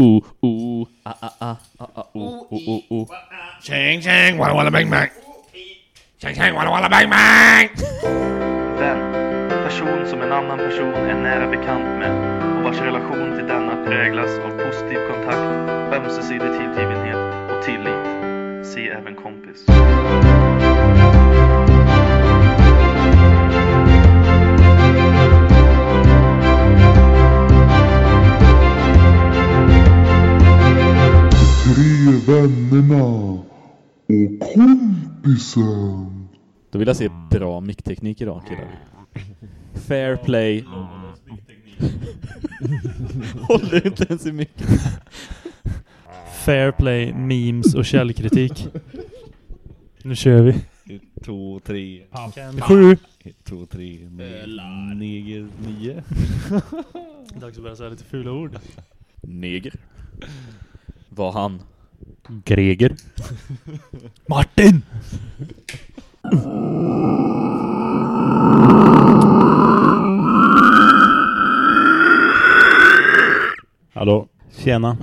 oh, oh, ah, ah, ah, ah, ah, oh, oh, oh, oh. Tjing tjing, walla walla bang bang. Tjing tjing, walla walla bang bang. Vän. Person som en annan person är nära bekant med och vars relation till denna präglas av positiv kontakt, ömsesidig tillgivenhet och tillit. Se även kompis. Vännerna och kompisen. Då vill jag se bra mickteknik idag killar. Fair play. Håller inte ens i micken. Fair play, memes och källkritik. Nu kör vi. Ett, två, tre. Sju. Ett, två, tre. ne- Neger, nio. Dags att börja säga lite fula ord. Neger. Var han? Greger. Martin! Hallå, tjena.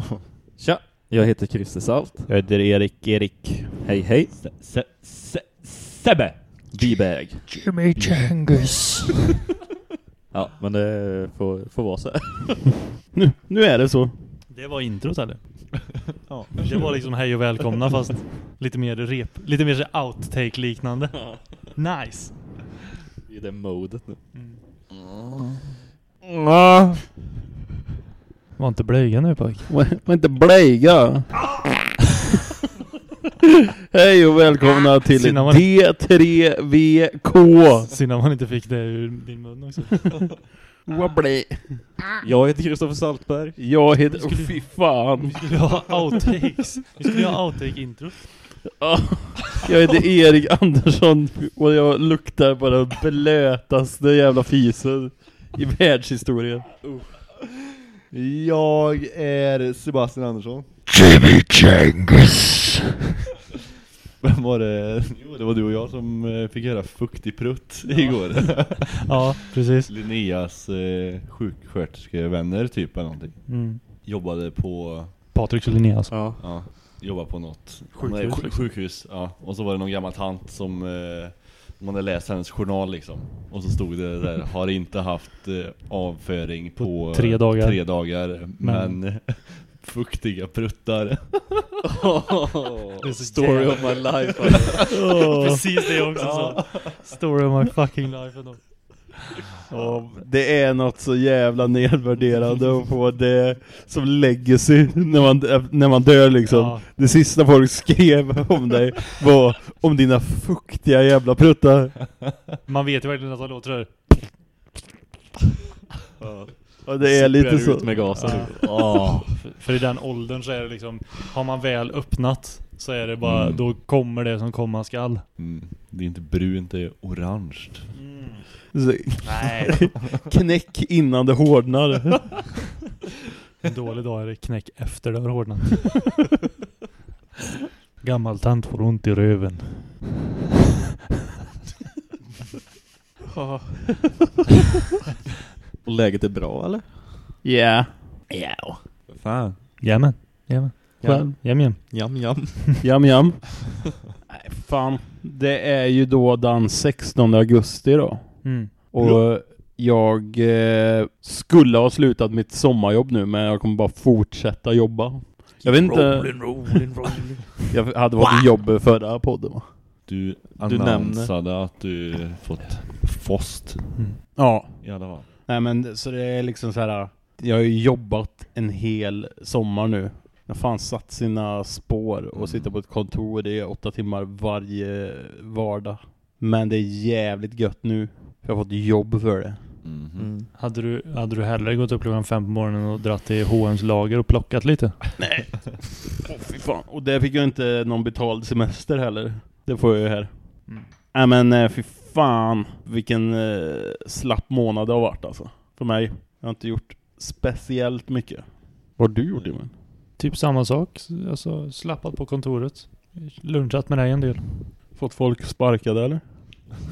Tja, jag heter Christer Salt. Jag heter Erik Erik. Hej hej. Se, se, Sebbe. B-bag. Jimmy Changus. Ja, men det får, får vara så här. Nu, nu är det så. Det var introt eller? Ja. Det var liksom hej och välkomna fast lite mer rep, lite mer så outtake liknande. Nice. I det modet nu. Var inte blyga nu pojk. Var inte blyga. Hej och välkomna till Synd att man- D3VK. Synd man inte fick det ur din mun också. Wobbly. Jag heter Kristoffer Saltberg. Jag heter... skulle- Oh, fy fan. Vi skulle ha outtakes. Vi skulle ha outtake-intro. Ja. Jag heter Erik Andersson och jag luktar på den blötaste jävla fisen i världshistorien. Jag är Sebastian Andersson. Jimmy Changus. Vem var det? Jo, det var du och jag som eh, fick höra fuktig prutt igår. Ja, precis. Linneas eh, sjuksköterskevänner typ eller någonting. Mm. Jobbade på, Patrik och Linnea alltså. Ja. ja, jobbade på något Sjukhus, Nej, liksom. sjukhus, ja. Och så var det någon gammal tant som eh, man hade läst hennes journal liksom. Och så stod det där, har inte haft eh, avföring på, På tre dagar. tre dagar men, Men- fuktiga pruttar. Så Story of my life. Precis det jag också sa. Story of my fucking life. Ja, det är något så jävla nedvärderande att få det som legacy när man, när man dör liksom. Ja. Det sista folk skrev om dig var om dina fuktiga jävla pruttar. Man vet ju verkligen att han låter det. Och det är lite så. ut med gasen. Ja. För, för i den åldern så är det liksom, har man väl öppnat så är det bara, Mm. då kommer det som komma skall. Mm. Det är inte brunt, det är orange. så Nej. knäck innan det hårdnar. En dålig dag är det knäck efter det har hårdnat. Gammal tant får ont i röven. Och läget är bra eller? Ja. Ja. Fan. Jajamän. Jajamän. Själv? Jajamän. Jam jam. Jam jam. Nej fan. Det är ju då den 16 augusti då. Mm. Och jag eh, skulle ha slutat mitt sommarjobb nu men jag kommer bara fortsätta jobba. Jag vet inte. Jag hade fått jobb förra podden va? Du Du annonsade att du fått FOST Ja. i alla fall. Nej men så det är liksom så här. Jag har ju jobbat en hel sommar nu. Jag har fan satt sina spår och sitta på ett kontor i åtta timmar varje vardag. Men det är jävligt gött nu. För jag har fått jobb för det. Mhm. Mm. Hade du, hade du hellre gått upp klockan fem på morgonen och dratt till H&M's lager och plockat lite? Åh fy fan. Och där fick jag inte någon betald semester heller. Det får jag ju här. Mm. Nej men eh, fy fan. Vilken eh, slapp månad det har varit alltså. För mig. Jag har inte gjort speciellt mycket. Vad har du gjort Johan? Typ samma sak. Alltså slappat på kontoret. Lunchat med dig en del. Fått folk sparkade eller?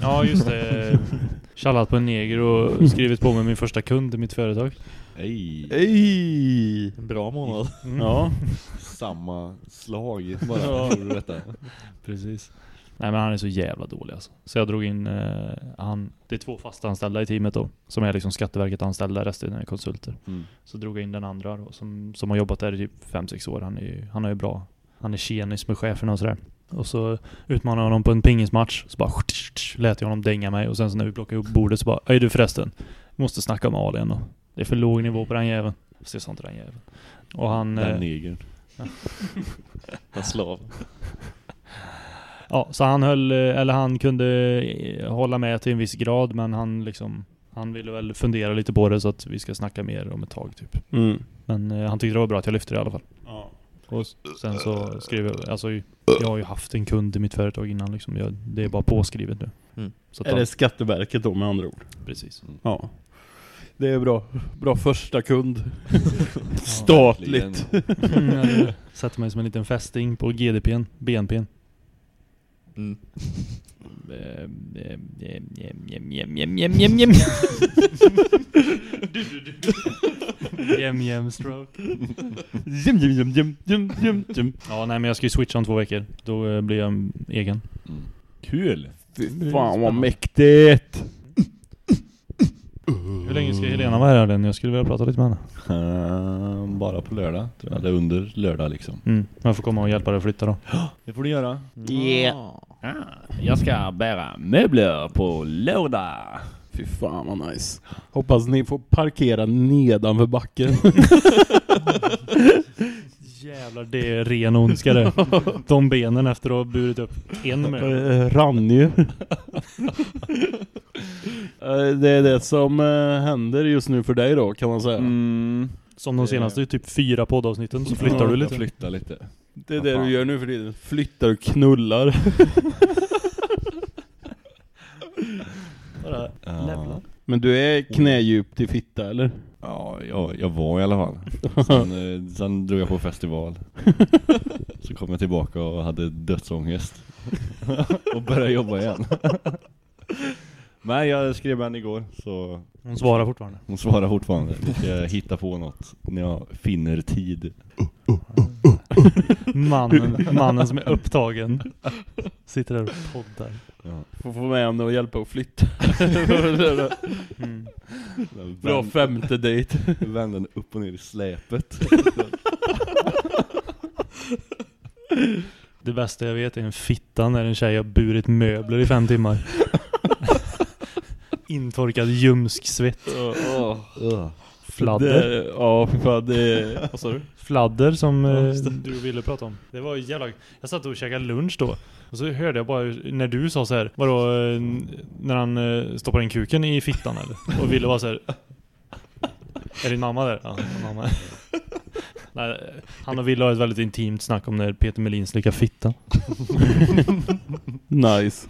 Ja, just det. Tjallat på en neger och skrivit på med min första kund i mitt företag. Ej, Ej! En bra månad. Mm. Ja. samma slag bara. Ja. Precis. Nej men han är så jävla dålig alltså. Så jag drog in, eh, han, det är två fasta anställda i teamet då. Som är liksom Skatteverket anställda, resten är konsulter. Mm. Så drog jag in den andra då, som, som har jobbat där i typ 5-6 år. Han är ju, han är ju bra. Han är tjenis med cheferna och sådär. Och så utmanade jag honom på en pingismatch. Så bara lät jag honom dänga mig. Och sen så när vi plockade upp bordet så bara Öj du förresten. Måste snacka om Alien då. Det är för låg nivå på den jäveln. Så jag sa inte den jäveln. Och han... Den eh, negern. En slav. Ja, så han höll, eh, eller han kunde eh, hålla med till en viss grad men han liksom Han ville väl fundera lite på det så att vi ska snacka mer om ett tag typ. Mm. Men eh, han tyckte det var bra att jag lyfte det i alla fall. Ja. Och sen så skrev jag, alltså jag har ju haft en kund i mitt företag innan liksom. Jag, det är bara påskrivet nu. Mm. Så att Är det Skatteverket då med andra ord? precis. Ja. Det är bra. Bra första kund. Statligt. Mm, jag sätter mig som en liten fästing på GDPn, BNPn. Mm. Jem jem stroke. Jim, jim, jim, jim, jim, jim, jim. Ja nej men jag ska ju switcha om två veckor. Då eh, blir jag en egen. Mm. Kul! Fan vad mäktigt! Hur länge ska Helena vara här den? Jag skulle vilja prata lite med henne. Uh, bara på lördag, tror jag. Eller under lördag liksom. Mm. Jag får komma och hjälpa dig att flytta då. Det får du göra. Yeah. Jag ska bära möbler på lördag. Fy fan vad nice. Hoppas ni får parkera nedanför backen. Jävlar, det är ren ondska det. De benen efter att ha burit upp en med. Rann ju. Eh, Det är det som eh, händer just nu för dig då kan man säga. Mm. Som de senaste typ fyra poddavsnitten så flyttar du lite. Jag flyttar lite. Det är Vad det fan. du gör nu för tiden. Flyttar och knullar. Bara Ja. Men du är knädjupt i fitta eller? Ja, jag, jag var i alla fall. Sen, eh, sen drog jag på festival. Så kom jag tillbaka och hade dödsångest. och började jobba igen. Men jag skrev henne igår, så Hon svarar fortfarande. hon svarar fortfarande. Vi ska hitta på något när jag finner tid. Mannen, mannen som är upptagen. Sitter där och poddar. Ja. Får få med henne och hjälpa att flytta. Mm. Bra Vänd- femte dejt. Vände den upp och ner i släpet. Det bästa jag vet är en fitta när en tjej har burit möbler i fem timmar. Intorkad ljumsk-svett. Fladder. Det, ja, för fan det... Vad sa du? Fladder som Ja, eh, du ville prata om. Det var ju jävla... Jag satt och käkade lunch då. Och så hörde jag bara när du sa så här, vadå, eh, när han eh, stoppar in kuken i fittan eller? Och ville vara så här. Är din mamma där? Ja, mamma. Nej, han och Wille har ett väldigt intimt snack om när Peter Melin slickar fitta. Nice.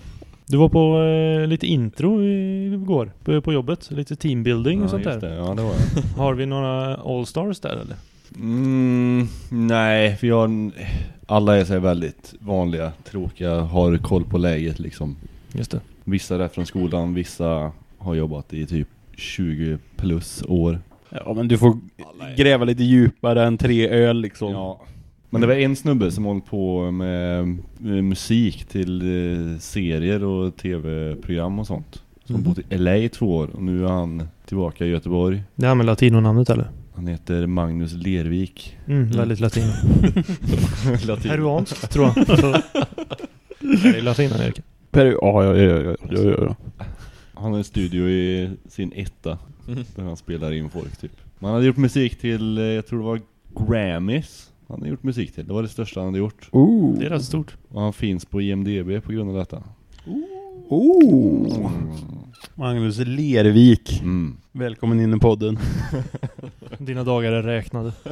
Du var på eh, lite intro igår på, på jobbet, lite teambuilding och Ja, sånt där. det. Ja, det var jag. Har vi några All-Stars där eller? Mm, nej, vi har... Alla är så väldigt vanliga, tråkiga, har koll på läget liksom. Just det. Vissa är från skolan, vissa har jobbat i typ 20 plus år. Ja men du får gräva lite djupare än tre öl liksom. Ja. Men det var en snubbe som håller på med, musik till eh, serier och tv-program och sånt. Som Mhm. bott i LA i två år och nu är han tillbaka i Göteborg. Det här med latinonamnet eller? Han heter Magnus Lervik. Mm, väldigt latin. Latin. Peruanskt tror jag. Är det Latinamerika? Per, ja, ja, ja, ja, ja, ja, ja. Han har en studio i sin etta Mm. där han spelar in folk typ. Man hade gjort musik till, eh, jag tror det var Grammys. Han hade gjort musik till. Det var det största han hade gjort. Oh. Det är rätt stort. Och han finns på IMDB på grund av detta. Oh. Mm. Magnus Lervik. Mm. Välkommen in i podden. Dina dagar är räknade.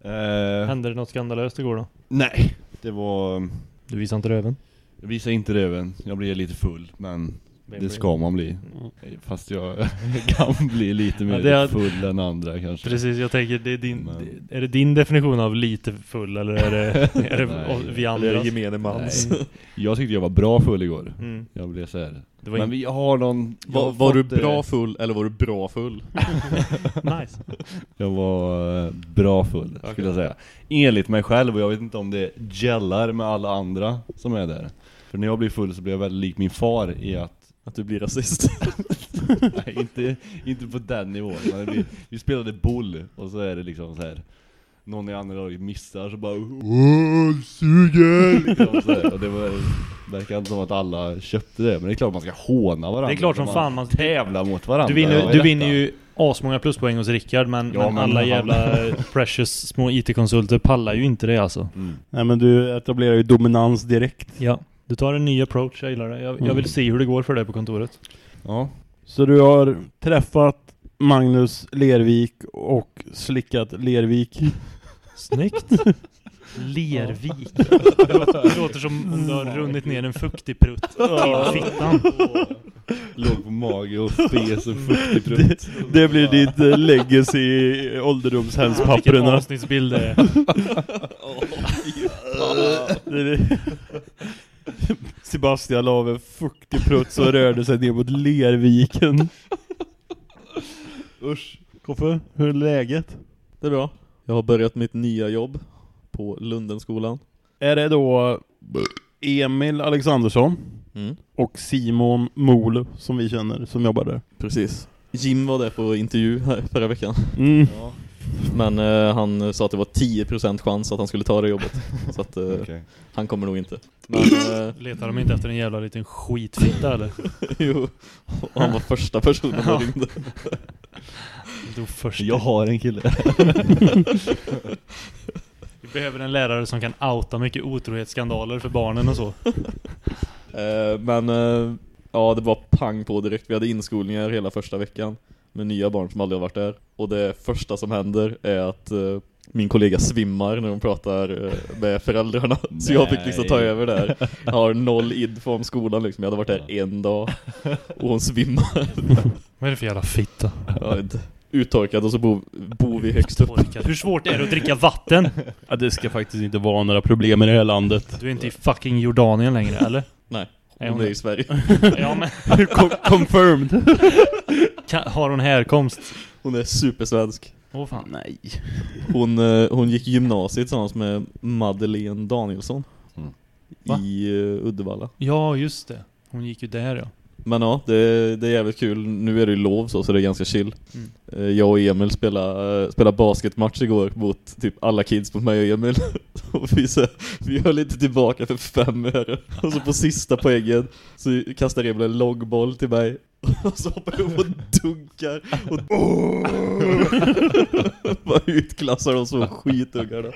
Eh, Hände det något skandalöst igår då? nej, det var... Du visade inte röven? Jag visade inte röven. Jag blev lite full, men Det ska man bli. Mm. Fast jag kan bli lite mer Ja, är- full än andra kanske. Precis, jag tänker, det är, din, Men- är det din definition av lite full eller är det, är det Nej. vi Eller andra? gemene mans? Nej. Jag tyckte jag var bra full igår. Mm. Jag blev så här. Det var Men in... vi har någon... Var, har var du eh, bra full eller var du bra full? nice. Jag var eh, bra full, skulle jag säga. Enligt mig själv, och jag vet inte om det gellar med alla andra som är där. För när jag blir full så blir jag väldigt lik min far i att Att du blir rasist? Nej, inte, inte på den nivån. Men vi, vi spelade boll och så är det liksom så här. Någon i andra laget missar så bara Åh, suger! Liksom så här. Och det var, verkar inte som att alla köpte det. Men det är klart man ska håna varandra. Det är klart som Man fan man... Tävla mot varandra. Du vinner, är du vinner ju asmånga pluspoäng hos Rickard men, Ja, men, men alla han- jävla precious små IT-konsulter pallar ju inte det alltså. Mm. Nej men du etablerar ju dominans direkt. Ja. Du tar en ny approach, jag gillar det. Jag, jag Mm. vill se hur det går för dig på kontoret. Ja. Så du har träffat Magnus Lervik och slickat Lervik. Snyggt! Lervik. Det låter, det låter som om du har runnit ner en fuktig prutt till fittan. Låg på mage och fes och fuktig prutt. Det blir ditt eh, legacy i Vilken ålderdomshemspapperna. avsnittsbild det är. Det är det. Sebastian la av en fuktig prutt och rörde sig ner mot Lerviken. Usch. Koffe, hur är läget? Det är bra. Jag har börjat mitt nya jobb på Lundenskolan. Är det då Emil Alexandersson Mm. och Simon Molo som vi känner som jobbar där? Precis. Jim var där på intervju här förra veckan. Mm. Men eh, han sa att det var 10% chans att han skulle ta det jobbet. Så att eh, Okej. han kommer nog inte. Men eh, Letar de inte efter en jävla liten skitfitta eller? jo, och han var första personen som ringde. Jag har en kille. Vi behöver en lärare som kan outa mycket otrohetsskandaler för barnen och så. Eh, men eh, ja, det var pang på direkt. Vi hade inskolningar hela första veckan med nya barn som aldrig har varit där. Och det första som händer är att eh, min kollega svimmar när de pratar eh, med föräldrarna. Så jag fick liksom ta över där. Jag har noll id från skolan liksom. Jag hade varit där en dag och hon svimmar. Vad är det för jävla fitta? Inte. Uttorkad och så bor, bor vi högst upp. Hur svårt är det att dricka vatten? Ja, det ska faktiskt inte vara några problem i det här landet. Du är inte i fucking Jordanien längre, eller? Nej, Är hon hon är det? i Sverige. Ja men, Con- confirmed. har hon härkomst? Hon är supersvensk. Åh fan. Nej. Hon, eh, hon gick gymnasiet tillsammans med Madeleine Danielsson. Mm. I uh, Uddevalla. Ja, just det. Hon gick ju där ja. Men ja, det, det är jävligt kul. Nu är det ju lov så, så det är ganska chill. Mm. Eh, Jag och Emil spelade, spelade basketmatch igår mot typ alla kids mot mig och Emil. och vi, så, vi höll lite tillbaka för fem öre. Och så på sista poängen så kastar Emil en långboll till mig. Och så hoppar jag upp och dunkar. Och bara utklassar de så skitungarna.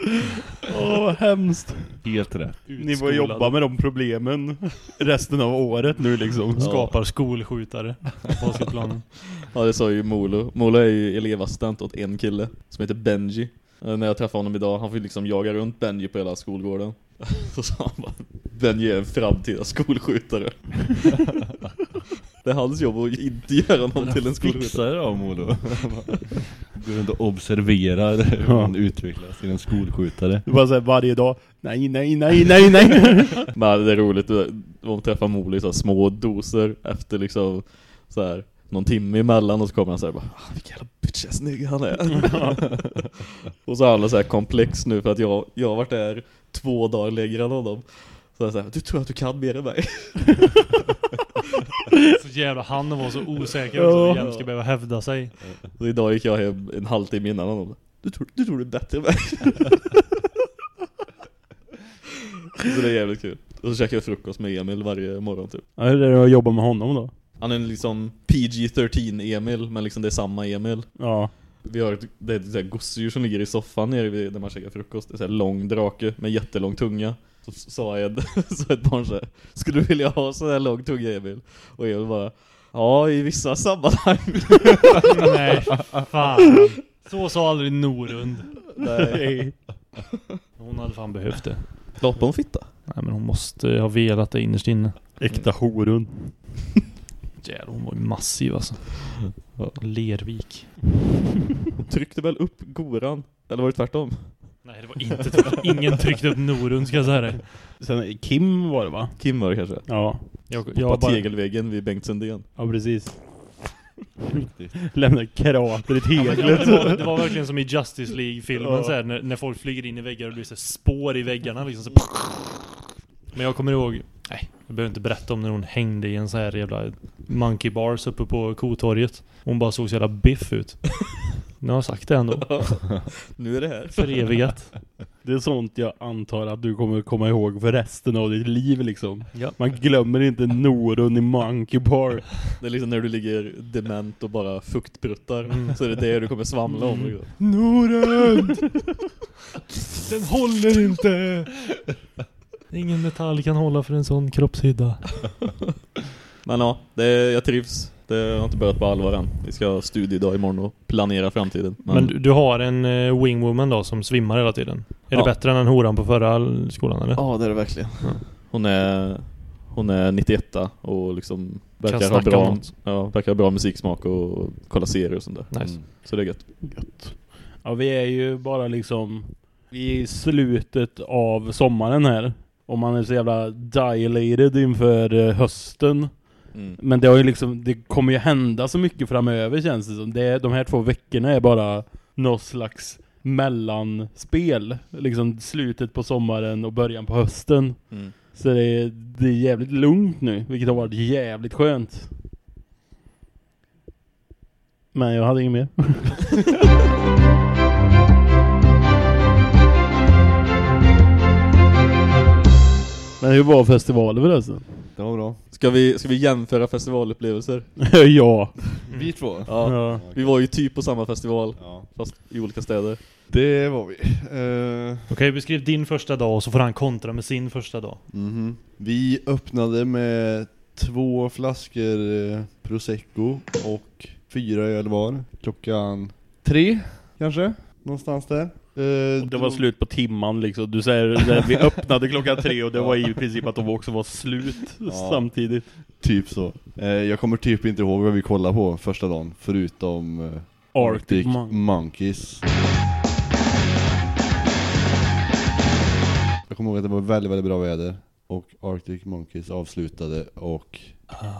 Åh, vad hemskt. Helt rätt. Ni får jobba med de problemen resten av året nu liksom. Skapar skolskjutare på basketplanen. Ja det sa ju Molo. Molo är ju elevassistent åt en kille som heter Benji. Eh, När jag träffade honom idag, han fick liksom jaga runt Benji på hela skolgården. Så sa han bara, Benji är en framtida skolskjutare. det är hans jobb att inte göra någon till en skolskjutare. Fixar det då Modo. Går runt och observerar hur man utvecklas till en skolskjutare. Du bara säger varje dag. Nej, nej, nej, nej, nej. Men det är roligt, de träffar Molo i så små doser efter liksom så här någon timme emellan och så kommer han så här bara ah, vilken jävla bitch vad snygg han är. och så har han så här komplex nu för att jag, jag har varit där två dagar längre än honom. Så jag säger, du tror att du kan mer än mig? Så jävla han var så osäker också, att jämt ska behöva hävda sig. Så idag gick jag hem en halvtimme innan honom. Du tror, du tror du är bättre än mig? så det är jävligt kul. Och så käkar jag frukost med Emil varje morgon typ. Ja, hur är det att jobba med honom då? Han är liksom PG-13 Emil, men liksom det är samma Emil. Ja. Vi har ett, det är ett så här gosedjur som ligger i soffan nere vid, där man käkar frukost. Det är så här lång drake med jättelång tunga. Så sa jag, så ett barn så här, skulle du vilja ha så här lång tunga Emil? Och Emil bara, ja i vissa sammanhang. Nej, fan. Så sa aldrig Norund. Nej. Hon hade fan behövt det. Låt på en fitta. Nej men hon måste ha velat det innerst inne. Äkta horun. Jävlar, hon var ju massiv alltså. Ja. Lervik. Hon tryckte väl upp Goran? Eller var det tvärtom? Nej, det var inte tvärtom. Ingen tryckte upp Norun ska jag säga det. Sen Kim var det va? Kim var det kanske? Ja. Jag, Jag på bara, tegelväggen vid Bengt Sundén. Ja, precis. Riktigt. Lämna krater i Ja, teglet. det, var, det var verkligen som i Justice League-filmen Ja. så här, när, när folk flyger in i väggar och det blir så spår i väggarna liksom så Men jag kommer ihåg, nej, jag behöver inte berätta om när hon hängde i en så här jävla monkey bars uppe på Kotorget. Hon bara såg så jävla biff ut. Nu har jag sagt det ändå. Nu är det här. Förevigat. Det är sånt jag antar att du kommer komma ihåg för resten av ditt liv liksom. Ja. Man glömmer inte Norun i Monkey Bar. Det är liksom när du ligger dement och bara fuktpruttar. Mm. Så är det det du kommer svamla om. liksom. Norun! Den håller inte! Ingen metall kan hålla för en sån kroppshydda. Men ja, det, jag trivs. Det har inte börjat på allvar än. Vi ska ha studiedag imorgon och planera framtiden. Men du, du har en uh, wingwoman då som svimmar hela tiden. Är Ja. det bättre än en horan på förra skolan eller? Ja, det är det verkligen. Ja. Hon är hon är 91 och liksom verkar ha bra, ja, verkar ha bra musiksmak och kolla serier och sånt där. Nice. Mm. Så det är gött. Gött. Ja, vi är ju bara liksom i slutet av sommaren här. Och man är så jävla dilated inför eh, hösten. Mm. Men det har ju liksom, det kommer ju hända så mycket framöver känns det som. Det, de här två veckorna är bara något slags mellanspel. Liksom slutet på sommaren och början på hösten. Mm. Så det är, det är jävligt lugnt nu, vilket har varit jävligt skönt. Men jag hade inget mer. Men hur var festivalen förresten? Det var bra. Ska, vi, ska vi jämföra festivalupplevelser? ja. Vi två? Ja. ja. Vi var ju typ på samma festival, Ja. fast i olika städer. Det var vi. Uh, Okej, beskriv din första dag och så får han kontra med sin första dag. mhm. Vi öppnade med två flaskor eh, prosecco och fyra öl var. Klockan tre, kanske? Någonstans där. Eh, Det var slut på timman liksom. Du säger att vi öppnade klockan tre och det var i princip att de också var slut Ja. samtidigt. Typ så. Eh, jag kommer typ inte ihåg vad vi kollade på första dagen, förutom eh, Arctic Arctic Monk. Monkeys. Jag kommer ihåg att det var väldigt, väldigt bra väder. Och Arctic Monkeys avslutade och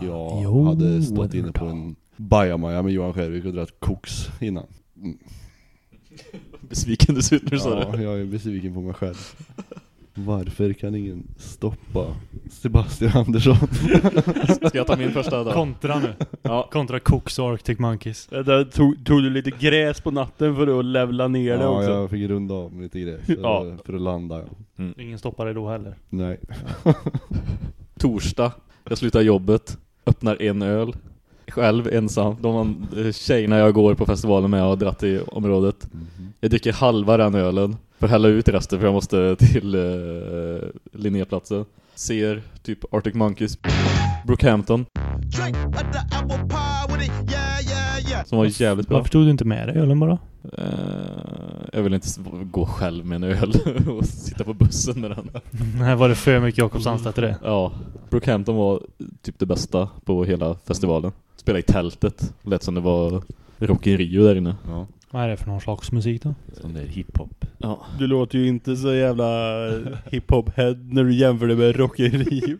jag jo, hade stått inne på en bajamaja med Johan Skärvik och dratt koks innan. Mm. Besviken du ser ut när du sa Ja, det. jag är besviken på mig själv. Varför kan ingen stoppa Sebastian Andersson? Ska jag ta min första dag? Kontra nu. Ja. Kontra Cooks och Arctic Monkeys. Där tog, tog du lite gräs på natten för att levla ner det Ja, också? jag fick runda av med lite gräs Ja. ja. för att landa. Ja. Ingen stoppar dig då heller. Nej. Torsdag, jag slutar jobbet, öppnar en öl. Själv, ensam. De eh, tjejerna jag går på festivalen med har dratt i området. Jag dricker halva den ölen för att hälla ut resten för jag måste till uh, Linnéplatsen. Ser typ Arctic Monkeys, Brookhampton. Som var jävligt bra. Varför tog du inte med dig ölen bara? Eh, jag vill inte gå själv med en öl och sitta på bussen med den. Nej, var det för mycket Jakob Sandstedt i det? Ja, Brookhampton var typ det bästa på hela festivalen. Spelade i tältet. Lät som det var Rock in Rio där inne. Ja. Vad är det för någon slags musik då? Sån där hiphop. Ja. Du låter ju inte så jävla hiphop-head när du jämför det med rockeri.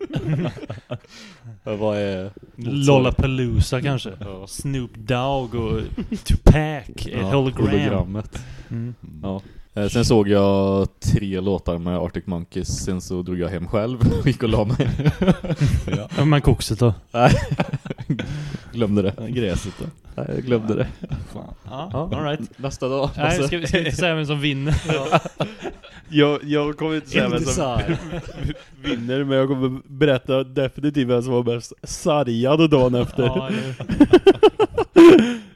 Vad är... Lollapalooza kanske? Ja. Snoop Dogg och Tupac, Ja, hologram. hologrammet. Mm. Ja. Eh, Sen såg jag tre låtar med Arctic Monkeys. Sen så drog jag hem själv och gick och la mig. Ja, men kokset då? Nej, glömde det. Gräset då? Nej, jag glömde det. Ja, Ja. alright. Nästa dag. Nej, Alltså. ska vi, ska vi inte säga vem som vinner? jag, jag kommer inte säga vem som vinner, men jag kommer berätta definitivt vem som var mest sargad dagen efter. Ja,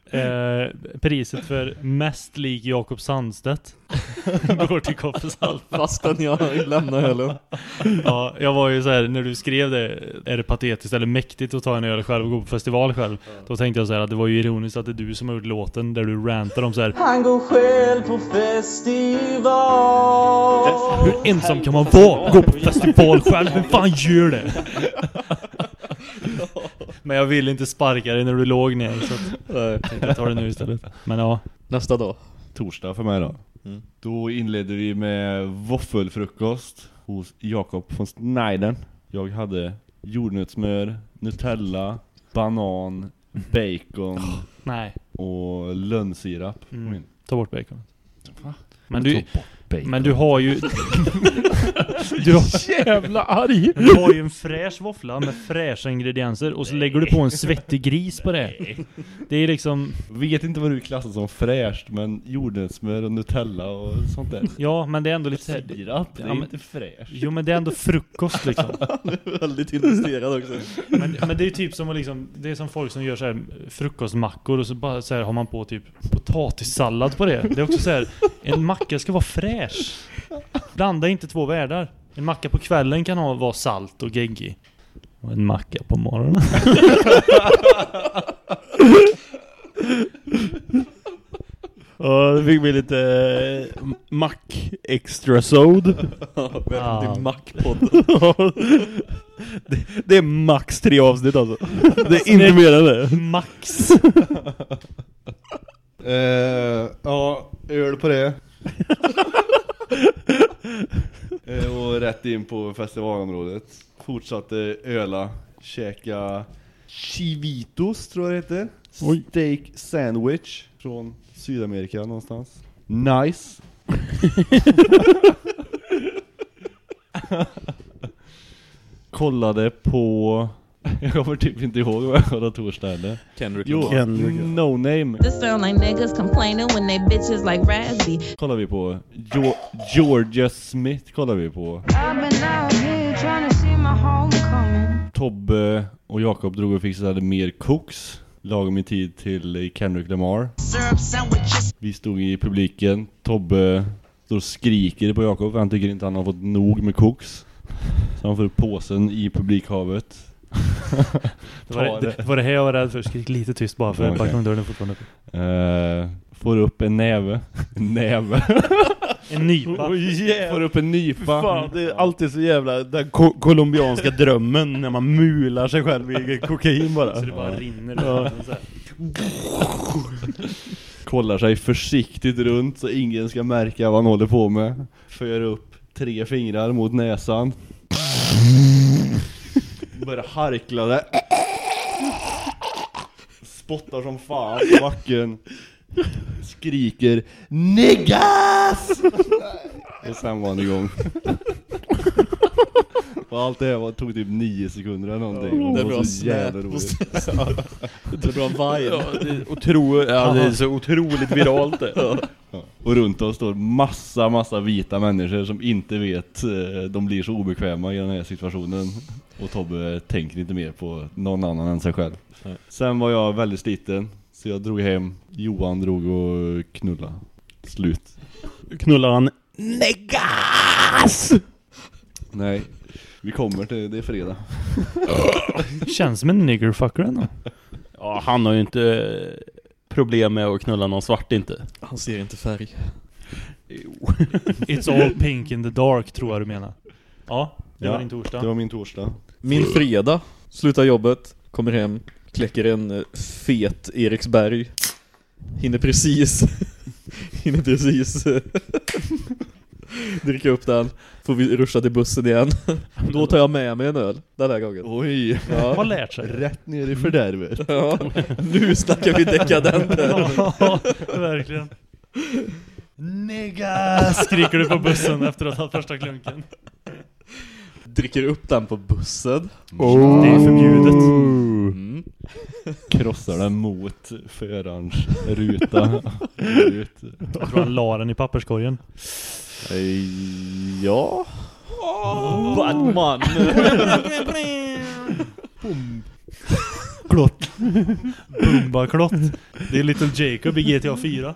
eh, priset för mest lik Jakob Sandstedt går till Koppesal. Fastän jag lämnade ölen. Ja, jag var ju så här när du skrev det, är det patetiskt eller mäktigt att ta en öl själv och gå på festival själv? Då tänkte jag så här att det var ju ironiskt att det är du som har gjort låten där du rantar om så här. Han går själv på festival Hur ensam kan man vara? Gå på festival själv? Vem fan gör det? Men jag vill inte sparka dig när du låg ner så att Nej. jag tänkte ta det nu istället. Men ja, Nästa dag. Torsdag för mig då. Mm. Då inledde vi med våffelfrukost hos Jakob von Schneiden. Jag hade jordnötssmör, Nutella, banan, bacon nej. och lönnsirap Mm. Ta bort bacon. Va? Men du, bacon. men du har ju... du, har, Jävla arg! du har ju en fräsch våffla med fräscha ingredienser och så lägger du på en svettig gris på det. Det är liksom... Vet inte vad du klassar som fräscht, men jordnötssmör och Nutella och sånt där. Ja, men det är ändå lite Sirap, det är Ja, men- inte fräscht. Jo men det är ändå frukost liksom. Väldigt investerad också. Men, men det är ju typ som att liksom, det är som folk som gör så här frukostmackor och så bara så här har man på typ potatissallad på det. Det är också så här, en macka ska vara fräsch. Blanda inte två världar. En macka på kvällen kan ha, vara salt och geggig. Och en macka på morgonen. Ja, det fick vi lite eh, mack extra sod. Välkommen Ah. till Mac-podden. det, det är max tre avsnitt alltså. Det är inte mer än det. Max! Eh, ja, öl på det. Eh, och rätt in på festivalområdet. Fortsatte öla, käka chivitos tror jag det heter. Oj. Steak sandwich från Sydamerika någonstans. Nice. Kollade på... Jag kommer typ inte ihåg vad jag kollade torsdag heller. Kendrick Jo, Lamar. No Name This sound like niggas complaining when they bitches like Razzie. kollar vi på. Jo Georgia Smith kollar vi på. Tobbe och Jakob drog och fixade mer koks. Lagom i tid till Kendrick Lamar. Vi stod i publiken. Tobbe står och skriker på Jakob han tycker inte han har fått nog med koks. Så han får upp påsen i publikhavet. Det var det, det var det här jag var rädd för. Skrik lite tyst bara för Ja, okej. balkongdörren är fortfarande uppe. Eh, får upp en näve. En näve. En nypa. får upp en nypa. Fan, det är alltid så jävla den ko colombianska drömmen när man mular sig själv i kokain bara. Så det bara rinner. Ja. Så här. Kollar sig försiktigt runt så ingen ska märka vad han håller på med. För upp tre fingrar mot näsan. Börjar harkla det. Spottar som fan på backen. Skriker NIGGAS! Och sen var han igång. Och allt det här var, tog typ nio sekunder eller någonting. Det är var så jävla roligt. Det är bra vibe. Ja, det är, otro, ja, det är så otroligt viralt det. Ja. Och runt oss står massa, massa vita människor som inte vet, eh, de blir så obekväma i den här situationen. Och Tobbe tänker inte mer på någon annan än sig själv. Sen var jag väldigt sliten, så jag drog hem. Johan drog och knulla. Slut. Knullar han Negas! Nej, vi kommer till, det är fredag. Känns som en niggerfucker ändå. Ja, han har ju inte problem med att knulla någon svart inte. Han ser inte färg. It's all pink in the dark tror jag du menar. Ja, det Ja, var din torsdag. Det var min torsdag. Min fredag, slutar jobbet, kommer hem, kläcker en eh, fet Eriksberg. Hinner precis, hinner precis eh, dricka upp den. Får vi ruscha till bussen igen. Då tar jag med mig en öl den här gången. Oj! Har Ja, lärt sig. Rätt ner i fördärvet. ja. nu snackar vi dekadenter. Ja, verkligen. Niggas! Skriker du på bussen efter att ha tagit första klunken. Dricker upp den på bussen. Oh. Det är förbjudet. Mm. Krossar den mot förarens ruta. Ut. Jag tror han la den i papperskorgen. Eh, Ja. Batman! Klott. Bumba-klott. Det är Little Jacob i GTA 4.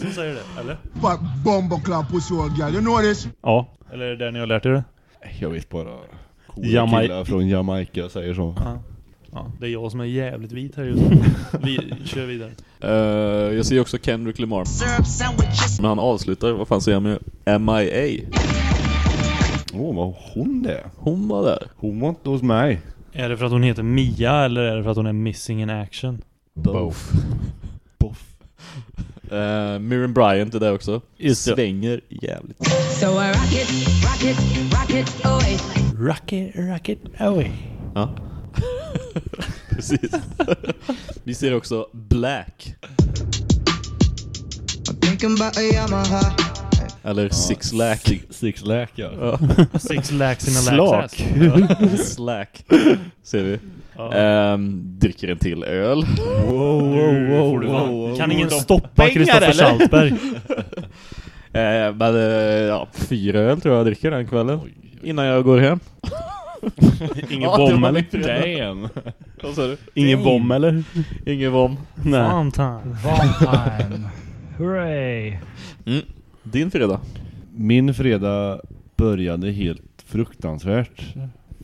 Som säger det, eller? Pussy old girl, you know this? Ja. Eller är det där ni har lärt er det? Jag vet bara coola Jamai- killar från Jamaica säger så. Ja. Ja. Det är jag som är jävligt vit här just nu. Vi kör vidare. Eh, jag ser också Kendrick Lamar. Men han avslutar, vad fan säger jag med MIA? Åh, vad hon det? Hon var där. Hon var inte hos mig. Är det för att hon heter Mia eller är det för att hon är missing in action? Both. Boff. Uh, Miriam Bryant är där också. Just. Svänger jävligt. So I rock it, rock it, rock it away. Rocket, rocket away. Ja. Precis. Vi ser också Black. Eller Six Lack. Six, six lack ja. Ja. Six lax in a Slak. lax Ja. Slack. Ser vi. Ja. Ehm, dricker en till öl. Får du fan- Kan ingen stoppa Kristoffer eller? Saltberg? Eh, men eh, ja, fyra öl tror jag jag dricker den kvällen. Innan jag går hem. Ingen Ja, bom eller? Damn. Vad sa du? Ingen bom eller? Ingen vom. Nej. Fun time. Valentine. Hooray. Mm. Din fredag? Min fredag började helt fruktansvärt.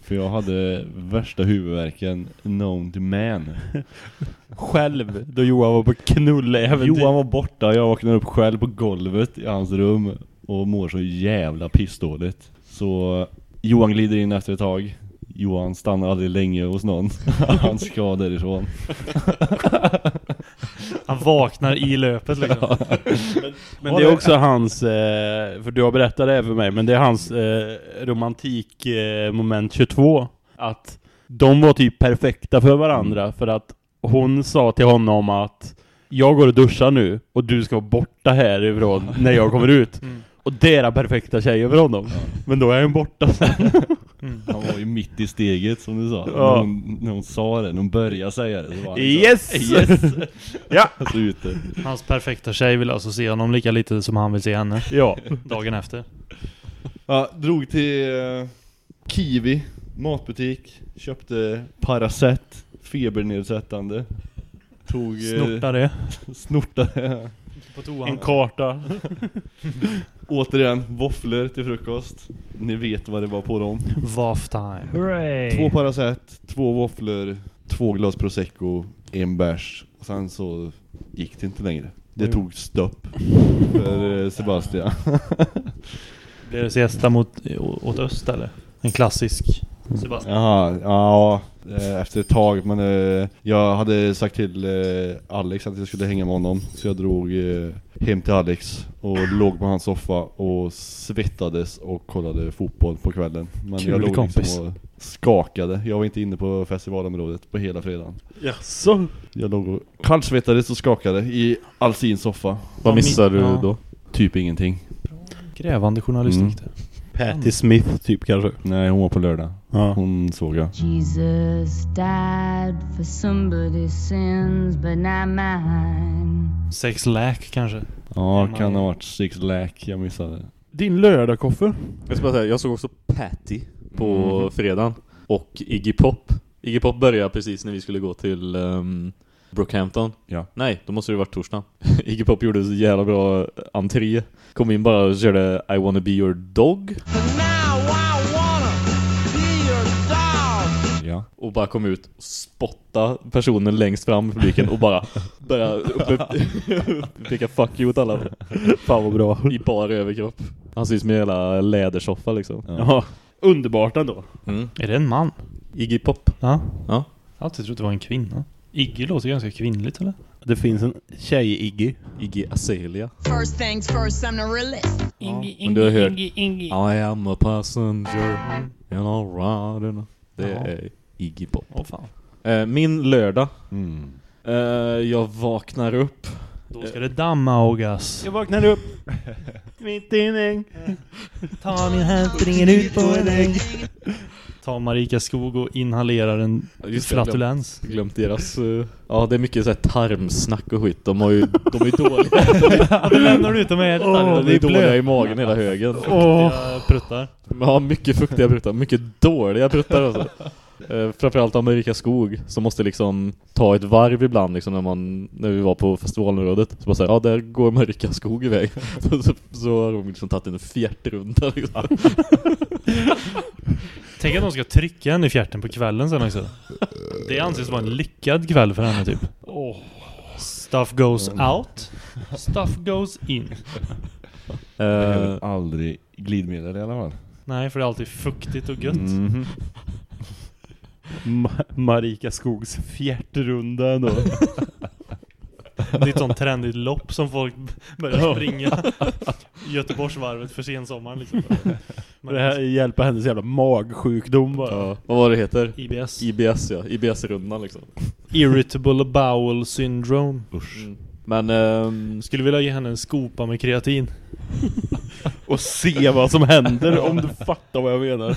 För jag hade värsta huvudvärken known to man. Själv, då Johan var på knulläventyr. Johan var borta, jag vaknade upp själv på golvet i hans rum och mår så jävla pissdåligt. Så Johan glider in efter ett tag. Johan stannar aldrig länge hos någon. Han ska därifrån. Han vaknar i löpet liksom. Men det är också hans, eh, för du har berättat det här för mig, men det är hans eh, romantik eh, moment 22. Att de var typ perfekta för varandra för att hon sa till honom att jag går och duschar nu och du ska vara borta härifrån när jag kommer ut. Mm. Och det är den perfekta tjejen för honom. Men då är hon borta sen. Mm. Han var ju mitt i steget som du sa. Ja. När, hon, när hon sa det, när hon började säga det så var han Yes! yes! Ja! Så ute. Hans perfekta tjej vill alltså se honom lika lite som han vill se henne. Ja. Dagen efter. Ja, drog till eh, Kiwi, matbutik, köpte Paracet, febernedsättande. Tog... eh, Snorta det. Snortade. På toan. En karta. Återigen, våfflor till frukost. Ni vet vad det var på dem. Waff time. Hooray. Två Paracet, två våfflor, två glas prosecco, en bärs. Och sen så gick det inte längre. Det tog stopp för eh, Sebastian. Blir det siesta mot, åt öst eller? En klassisk Sebastian. Jaha, ja, eh, efter ett tag. Men eh, jag hade sagt till eh, Alex att jag skulle hänga med honom. Så jag drog hem till Alex och låg på hans soffa och svettades och kollade fotboll på kvällen. Men Kul jag låg kompis. liksom och skakade. Jag var inte inne på festivalområdet på hela fredagen. Jaså? Jag låg och kallsvettades och skakade i Alcins soffa. Vad missar du då? Typ ingenting. Grävande journalistik Mm. Patti Smith typ kanske. Nej, hon var på lördag. Ja. Hon såg jag. Jesus died for somebody's sins, but not mine. Sex lack kanske. Ja, kan ha varit Six Lack. Jag missade. Din lördag, Koffe? Jag, ska bara säga, jag såg också Patty på Mhm. fredagen. Och Iggy Pop. Iggy Pop började precis när vi skulle gå till um, Brookhampton. Ja. Nej, då måste det varit torsdagen. Iggy Pop gjorde så jävla bra entré. Kom in bara och körde I wanna be your dog. Och bara kom ut och spotta personen längst fram i publiken och bara börja peka fuck you åt alla. Fan vad bra. I bara överkropp. Han ser ut som en jävla lädersoffa liksom. Ja. Underbart ändå. Mm. Är det en man? Iggy Pop. Ja. Ja. Jag har alltid trott det var en kvinna. Iggy låter ganska kvinnligt eller? Det finns en tjej-Iggy. Iggy Azalea. First things first, I'm the realest. Ja, men du har hört I am a passenger in a ride Det Ja. är Iggy Pop. Åh fan. Eh, min lördag. Mm. Eh, jag vaknar upp. Då ska det dammaogas. Jag vaknade upp. Mitt i en äng. Ta min hand, springer ut på en äng. Ta Marika Skog och inhalerar en Just det, jag flatulens. glömt, glömt deras... eh, ja, det är mycket så här tarmsnack och skit. De, har ju, de är ju dåliga. Ja, då lämnar du ut dem med Åh, de är dåliga i magen hela högen. Åh. Pruttar. Ja, mycket fuktiga pruttar. Mycket dåliga pruttar alltså. Eh, framförallt Amerika Skog som måste liksom ta ett varv ibland liksom när man när vi var på festivalområdet så bara säga ja där går Amerika Skog iväg så, så, så har de liksom tagit en fjärtrunda liksom. Tänk att de ska trycka henne i fjärten på kvällen sen också. Det anses vara en lyckad kväll för henne typ. Stuff goes out. Stuff goes in. Jag behöver aldrig glidmedel i alla fall. Nej, för det är alltid fuktigt och gött. Mhm. Ma- Marika Skogs fjärtrunda ändå. Det är ett sånt trendigt lopp som folk börjar springa. Göteborgsvarvet för sensommaren liksom. Men det här hjälper hennes jävla magsjukdom bara. Ja. Vad var det heter? IBS. IBS ja, IBS-rundan liksom. Irritable bowel syndrome. Usch. Mm. Men ehm, Skulle vilja ge henne en skopa med kreatin. Och se vad som händer om du fattar vad jag menar.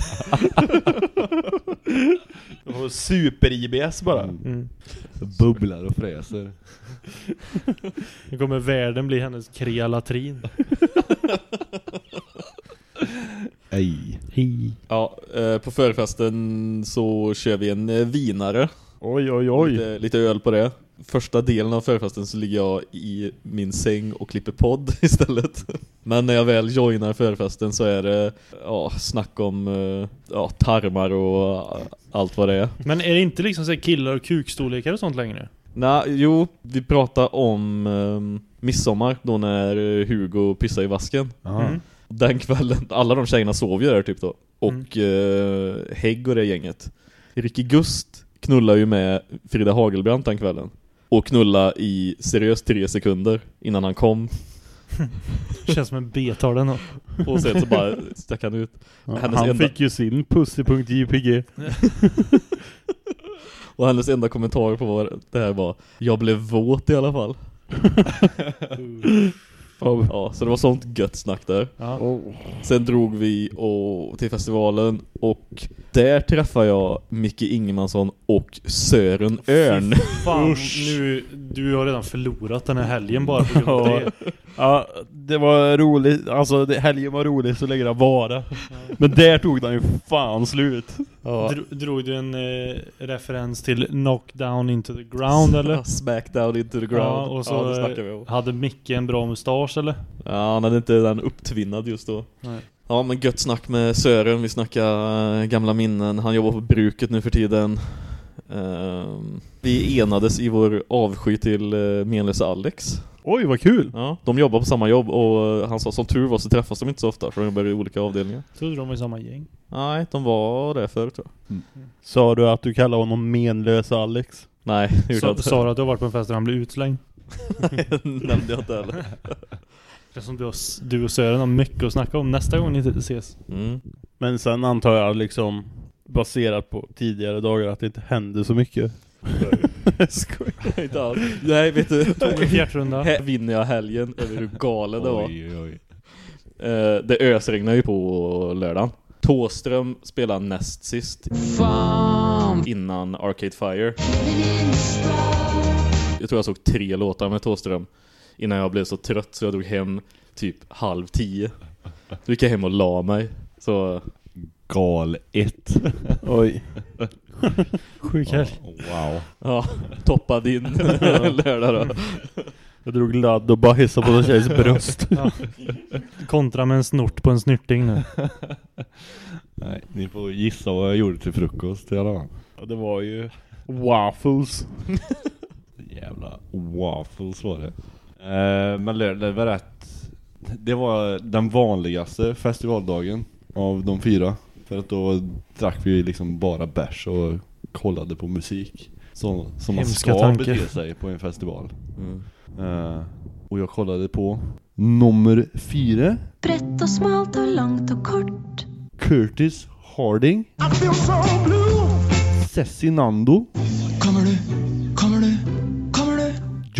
Och Super-IBS bara. Mm. Bubblar och fräser. Nu kommer världen bli hennes krealatrin. Ej. ja, eh, på förfesten så kör vi en eh, vinare. Oj, oj, oj. Lite, lite öl på det. Första delen av förfesten så ligger jag i min säng och klipper podd istället. Men när jag väl joinar förfesten så är det ja, snack om eh, ja, tarmar och allt vad det är. Men är det inte liksom så här killar och kukstorlekar och sånt längre? Nej, jo, vi pratar om eh, midsommar då när Hugo pissar i vasken. Mm. Den kvällen, alla de tjejerna sov ju där typ då. Och eh, Hägg och det gänget. Ricky Gust knullar ju med Frida Hagelbrandt den kvällen. Och knulla i seriöst tre sekunder innan han kom. Känns som en betalen då. Och sen så bara stack han ut. Ja, han enda- fick ju sin pussy.jpg. Och hennes enda kommentar på vad det här var Jag blev våt i alla fall. Ja, så det var sånt gött snack där. Ja. Sen drog vi och, till festivalen och där träffade jag Micke Ingemansson och Sören Örn. Fan, nu, du har redan förlorat den här helgen bara på grund av Ja. det. Ja, det var roligt. Alltså, det, helgen var rolig så länge det vara. Men där tog den ju fan slut. Dro, drog du en eh, referens till Knockdown into the ground eller? Smackdown into the ground. Ja, och så ja, det snackar vi om. hade Micke en bra mustasch eller? Ja, han hade inte den upptvinnad just då. Nej. Ja, men gött snack med Sören. Vi snackar eh, gamla minnen. Han jobbar på bruket nu för tiden. Ehm, vi enades i vår avsky till uh, menlösa Alex. Oj, vad kul! Ja, de jobbar på samma jobb och han sa som tur var så träffas de inte så ofta för de jobbar i olika avdelningar. Trodde de var i samma gäng. Nej, de var där förut tror jag. Sa du att du kallar honom menlös Alex? Nej, det gjorde jag Så, inte. sa du att du har varit på en fest där han blev utslängd? nämnde jag inte heller. Det som du och, du och Sören har mycket att snacka om nästa gång ni ses. Mm. Men sen antar jag liksom baserat på tidigare dagar att det inte hände så mycket. Skojar. inte alls. Nej, vet du. Tog en fjärtrunda. Här vinner jag helgen över hur galen det var. Oj, oj. Eh, det ösregnar ju på lördagen. Tåström spelar näst sist. Innan Arcade Fire. Jag tror jag såg tre låtar med Tåström. Innan jag blev så trött så jag drog hem typ halv tio. Så gick jag hem och la mig. Så Gal 1. Oj. Sjuk helg. Wow. ja, toppa din lördag då. Jag drog ladd och bara hissade på en tjejs bröst. Ja. Kontra med en snort på en snyrting nu. Nej, ni får gissa vad jag gjorde till frukost i alla fall. Ja, det var ju waffles. Jävla waffles var det. Eh, men lördag det var rätt. Det var den vanligaste festivaldagen av de fyra. För att då drack vi liksom bara bärs och kollade på musik. Så, som man Hemska ska tanke. bete sig på en festival. Mm. Eh, och jag kollade på nummer fyra. Brett och smalt och långt och kort. Curtis Harding. I feel so blue. Cezinando. Kommer du?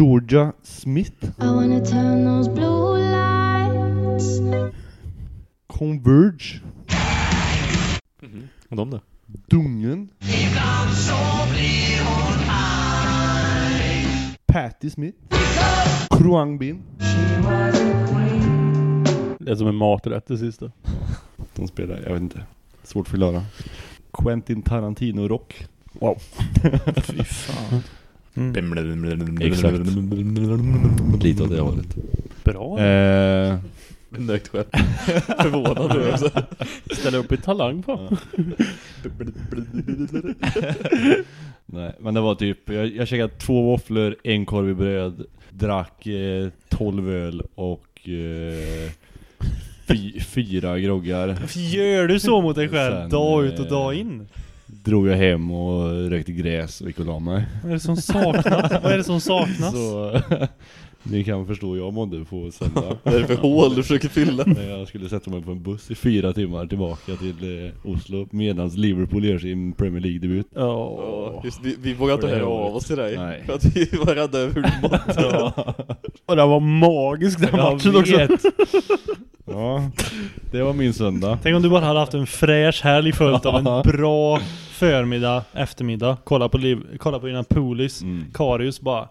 Georgia Smith. I wanna turn those blue lights. Converge. Och de där. Dungen. Patti Smith. Kruang Bin. Det är som en maträtt det sista. De spelar, jag vet inte. Svårt att förklara. Quentin Tarantino rock. Wow. Fy fan. Mm. Exakt. Lite åt det hållet. Bra. Eh, Nöjt själv. Förvånad nu också. Ställa upp i talang på. nej, men det var typ, jag, jag käkade två våfflor, en korv i bröd, drack eh, 12 öl och eh, fy, fyra groggar. Varför gör du så mot dig själv? Sen, dag ut och eh, dag in. Drog jag hem och rökte gräs och gick och la mig. Vad är det som saknas? Vad är det som saknas? Så ni kan förstå hur jag mådde på söndag. Vad är det för hål du försöker fylla? När jag skulle sätta mig på en buss i fyra timmar tillbaka till eh, Oslo medan Liverpool gör sin Premier League-debut. Ja, just, vi, vi vågar inte höra av oss till dig. Nej. För att vi var rädda över hur du mådde. Och det var magisk den matchen också. Ja, det var min söndag. Tänk om du bara hade haft en fräsch helg följt av en bra förmiddag, eftermiddag. Kolla på, liv, kolla på dina polis. Mm. Karius bara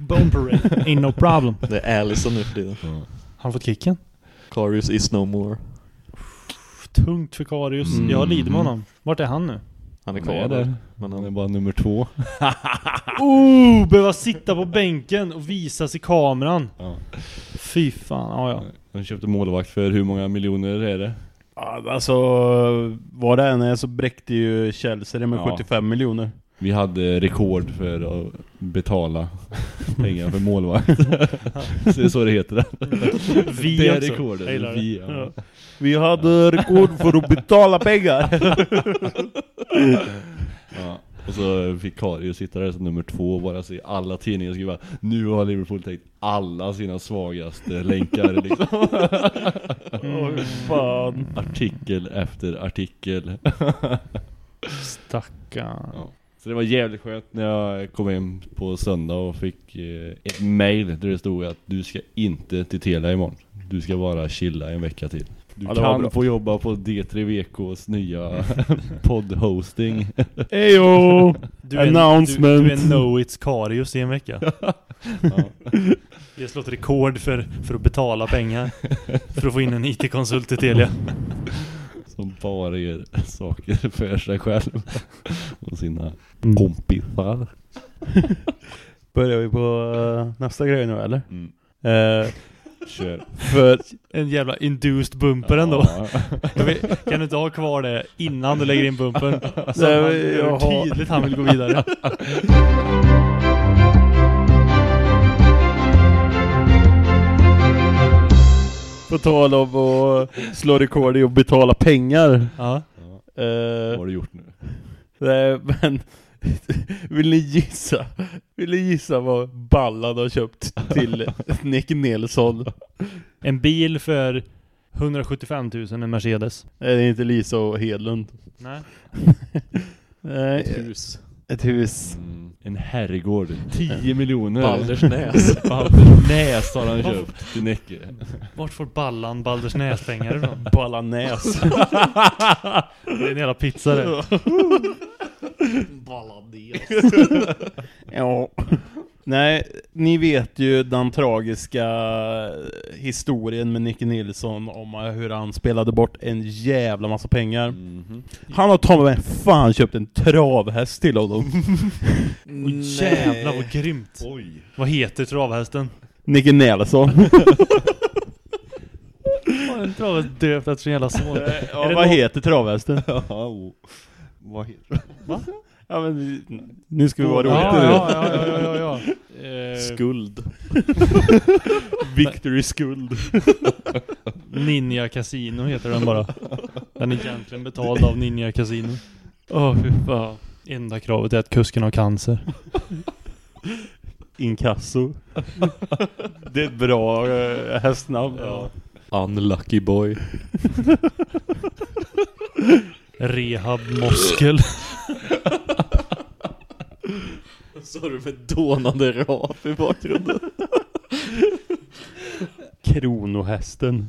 Bone parade, ain't no problem. Det är Allison nu för tiden. Ja. Har han fått kicken? Karius is no more. Tungt för Karius. Mm. Jag lider med honom. Vart är han nu? Han är Han kvar är där. Men Han är bara nummer två. Oh, behöva sitta på bänken och visas i kameran. Ja. Fy fan, ja ja. Han köpte målvakt för hur många miljoner är det? Ja, alltså, vad det än är så bräckte ju Chelsea det med Ja. 75 miljoner. Vi hade rekord för att betala pengar för målvakt. så det är så det heter. Vi det är också. rekordet. Det. Vi, ja. Vi hade rekord för att betala pengar. Ja. Och så fick Karius sitta där som nummer två och bara se alla tidningar skriva Nu har Liverpool tänkt alla sina svagaste länkar liksom. Oj, fan. Artikel efter artikel. Stackarn. Ja. Så det var jävligt skönt när jag kom hem på söndag och fick eh, ett mail där det stod att du ska inte till Telia imorgon. Du ska bara chilla en vecka till. Du Ja, kan få jobba på D3VKs nya poddhosting. Ejo! Du är, Announcement. Du, du är know it's Karius i en vecka. Ja. Vi har slått rekord för, för att betala pengar. För att få in en IT-konsult till Telia. Som bara gör saker för sig själv och sina Mm. kompisar. Börjar vi på eh, nästa grej nu eller? Mm. Eh, Kör. för En jävla induced bumper ändå. Ja. Vet, kan du inte ha kvar det innan du lägger in bumpern? Så Nej, men jag har- tydligt han vill gå vidare. På tal om att slå rekord i att betala pengar. Ja. Vad Eh, har du gjort nu? nej, men vill ni gissa? Vill ni gissa vad Ballan har köpt till Nick Nilsson? En bil för 175 000, en Mercedes. Nej, det är inte Lisa och Hedlund. Nej. Nej, Ett hus. Ett hus. Mm. En herrgård. 10 miljoner. Baldersnäs. Baldersnäs har han köpt till Näcke. Vart får Ballan Baldersnäs pengar ifrån? Ballanäs. Det är en jävla pizza det. ja. Nej, ni vet ju den tragiska historien med Nicky Nilsson om hur han spelade bort en jävla massa pengar. Mhm. Han har tagit mig fan köpt en travhäst till honom. Och jävlar vad grymt. Oj. Vad heter travhästen? Nicky Nilsson. En travhäst döpt efter sin jävla son? ja, vad någon- heter travhästen? Oh. Vad heter det? Ja, men, nu ska vi vara Ja, roliga. ja, ja, ja, ja, ja. Eh, Skuld. Victory skuld. Ninja Casino heter den bara. Den är egentligen betald av Ninja Casino. Åh fy fan. Enda kravet är att kusken har cancer. Inkasso. Det är ett bra uh, hästnamn. Ja. Unlucky boy. Rehab Moskel. Så har du med dånande rap i bakgrunden. Kronohästen.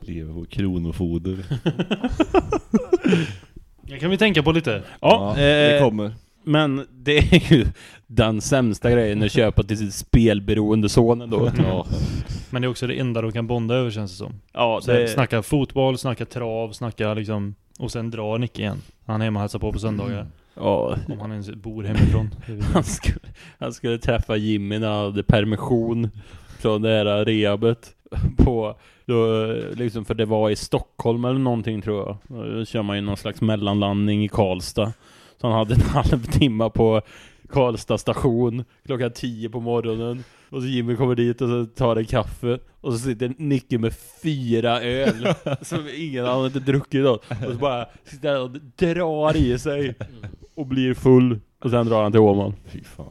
Lever på kronofoder. Det kan vi tänka på lite. Ja, det eh, kommer. men det är ju den sämsta grejen att köpa till sitt spelberoende son ändå. Ja. Men det är också det enda de kan bonda över känns det som. Ja, Så det, Snacka fotboll, snacka trav, snacka liksom... Och sen drar Nick igen. Han är hemma och hälsar på på söndagar. ja, Om han ens bor hemifrån. Han, skulle, han skulle träffa Jimmy när han hade permission från det här rehabet. På, då, liksom för det var i Stockholm eller någonting tror jag. Då kör man ju någon slags mellanlandning i Karlstad. Så han hade en halvtimme på Karlstad station klockan 10 på morgonen. Och så Jimmy kommer dit och så tar en kaffe. Och så sitter Nicke med fyra öl. som ingen annan inte druckit något. Och så bara sitter han och drar i sig. Och blir full. Och sen drar han till Åman. Fy fan.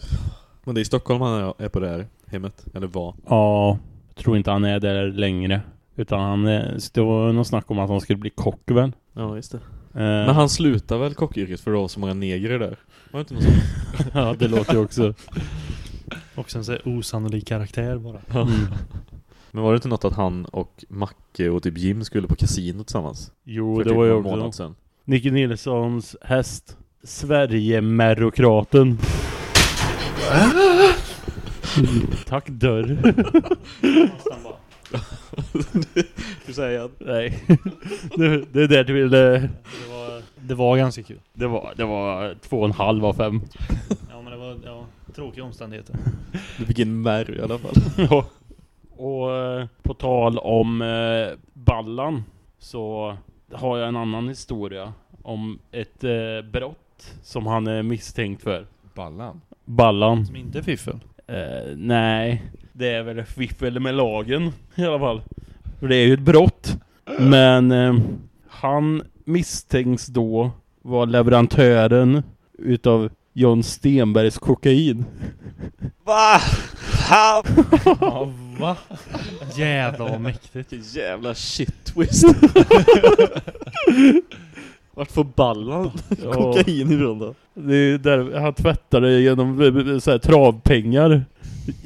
Men det är i Stockholm han är- är på det här hemmet, eller var. Ja, jag tror inte han är där längre. Utan han, eh, det var någon snack om att han skulle bli kock väl? Ja, just det. Eh, Men han slutar väl kockyrket för var så många negrer där? Var det inte något sånt? ja, det låter ju också. Också en sån osannolik karaktär bara. Mm. Men var det inte något att han och Macke och typ Jim skulle på kasino tillsammans? Jo, för det typ var ju också. månad sedan. Nicke Nilssons häst. Sverige-merokraten. Tack dörr. Du säger Nej. det, det är där du ville... Det var, det var ganska kul. Det var, det var två och en halv av fem. Ja men det var ja, tråkiga omständigheter. Du fick en märr i alla fall. Ja. Och eh, på tal om eh, Ballan så har jag en annan historia om ett eh, brott som han är misstänkt för. Ballan. Ballan. Som inte är fiffel. Eh, nej, det är väl fiffel med lagen i alla fall. För det är ju ett brott. Men eh, han misstänks då vara leverantören utav John Stenbergs kokain. Va? Ja, va? Jävlar vad mäktigt. Jävla shit twist. Vart får ballan Ja. kokain ifrån då? Det är där han tvättade genom eh, så här, travpengar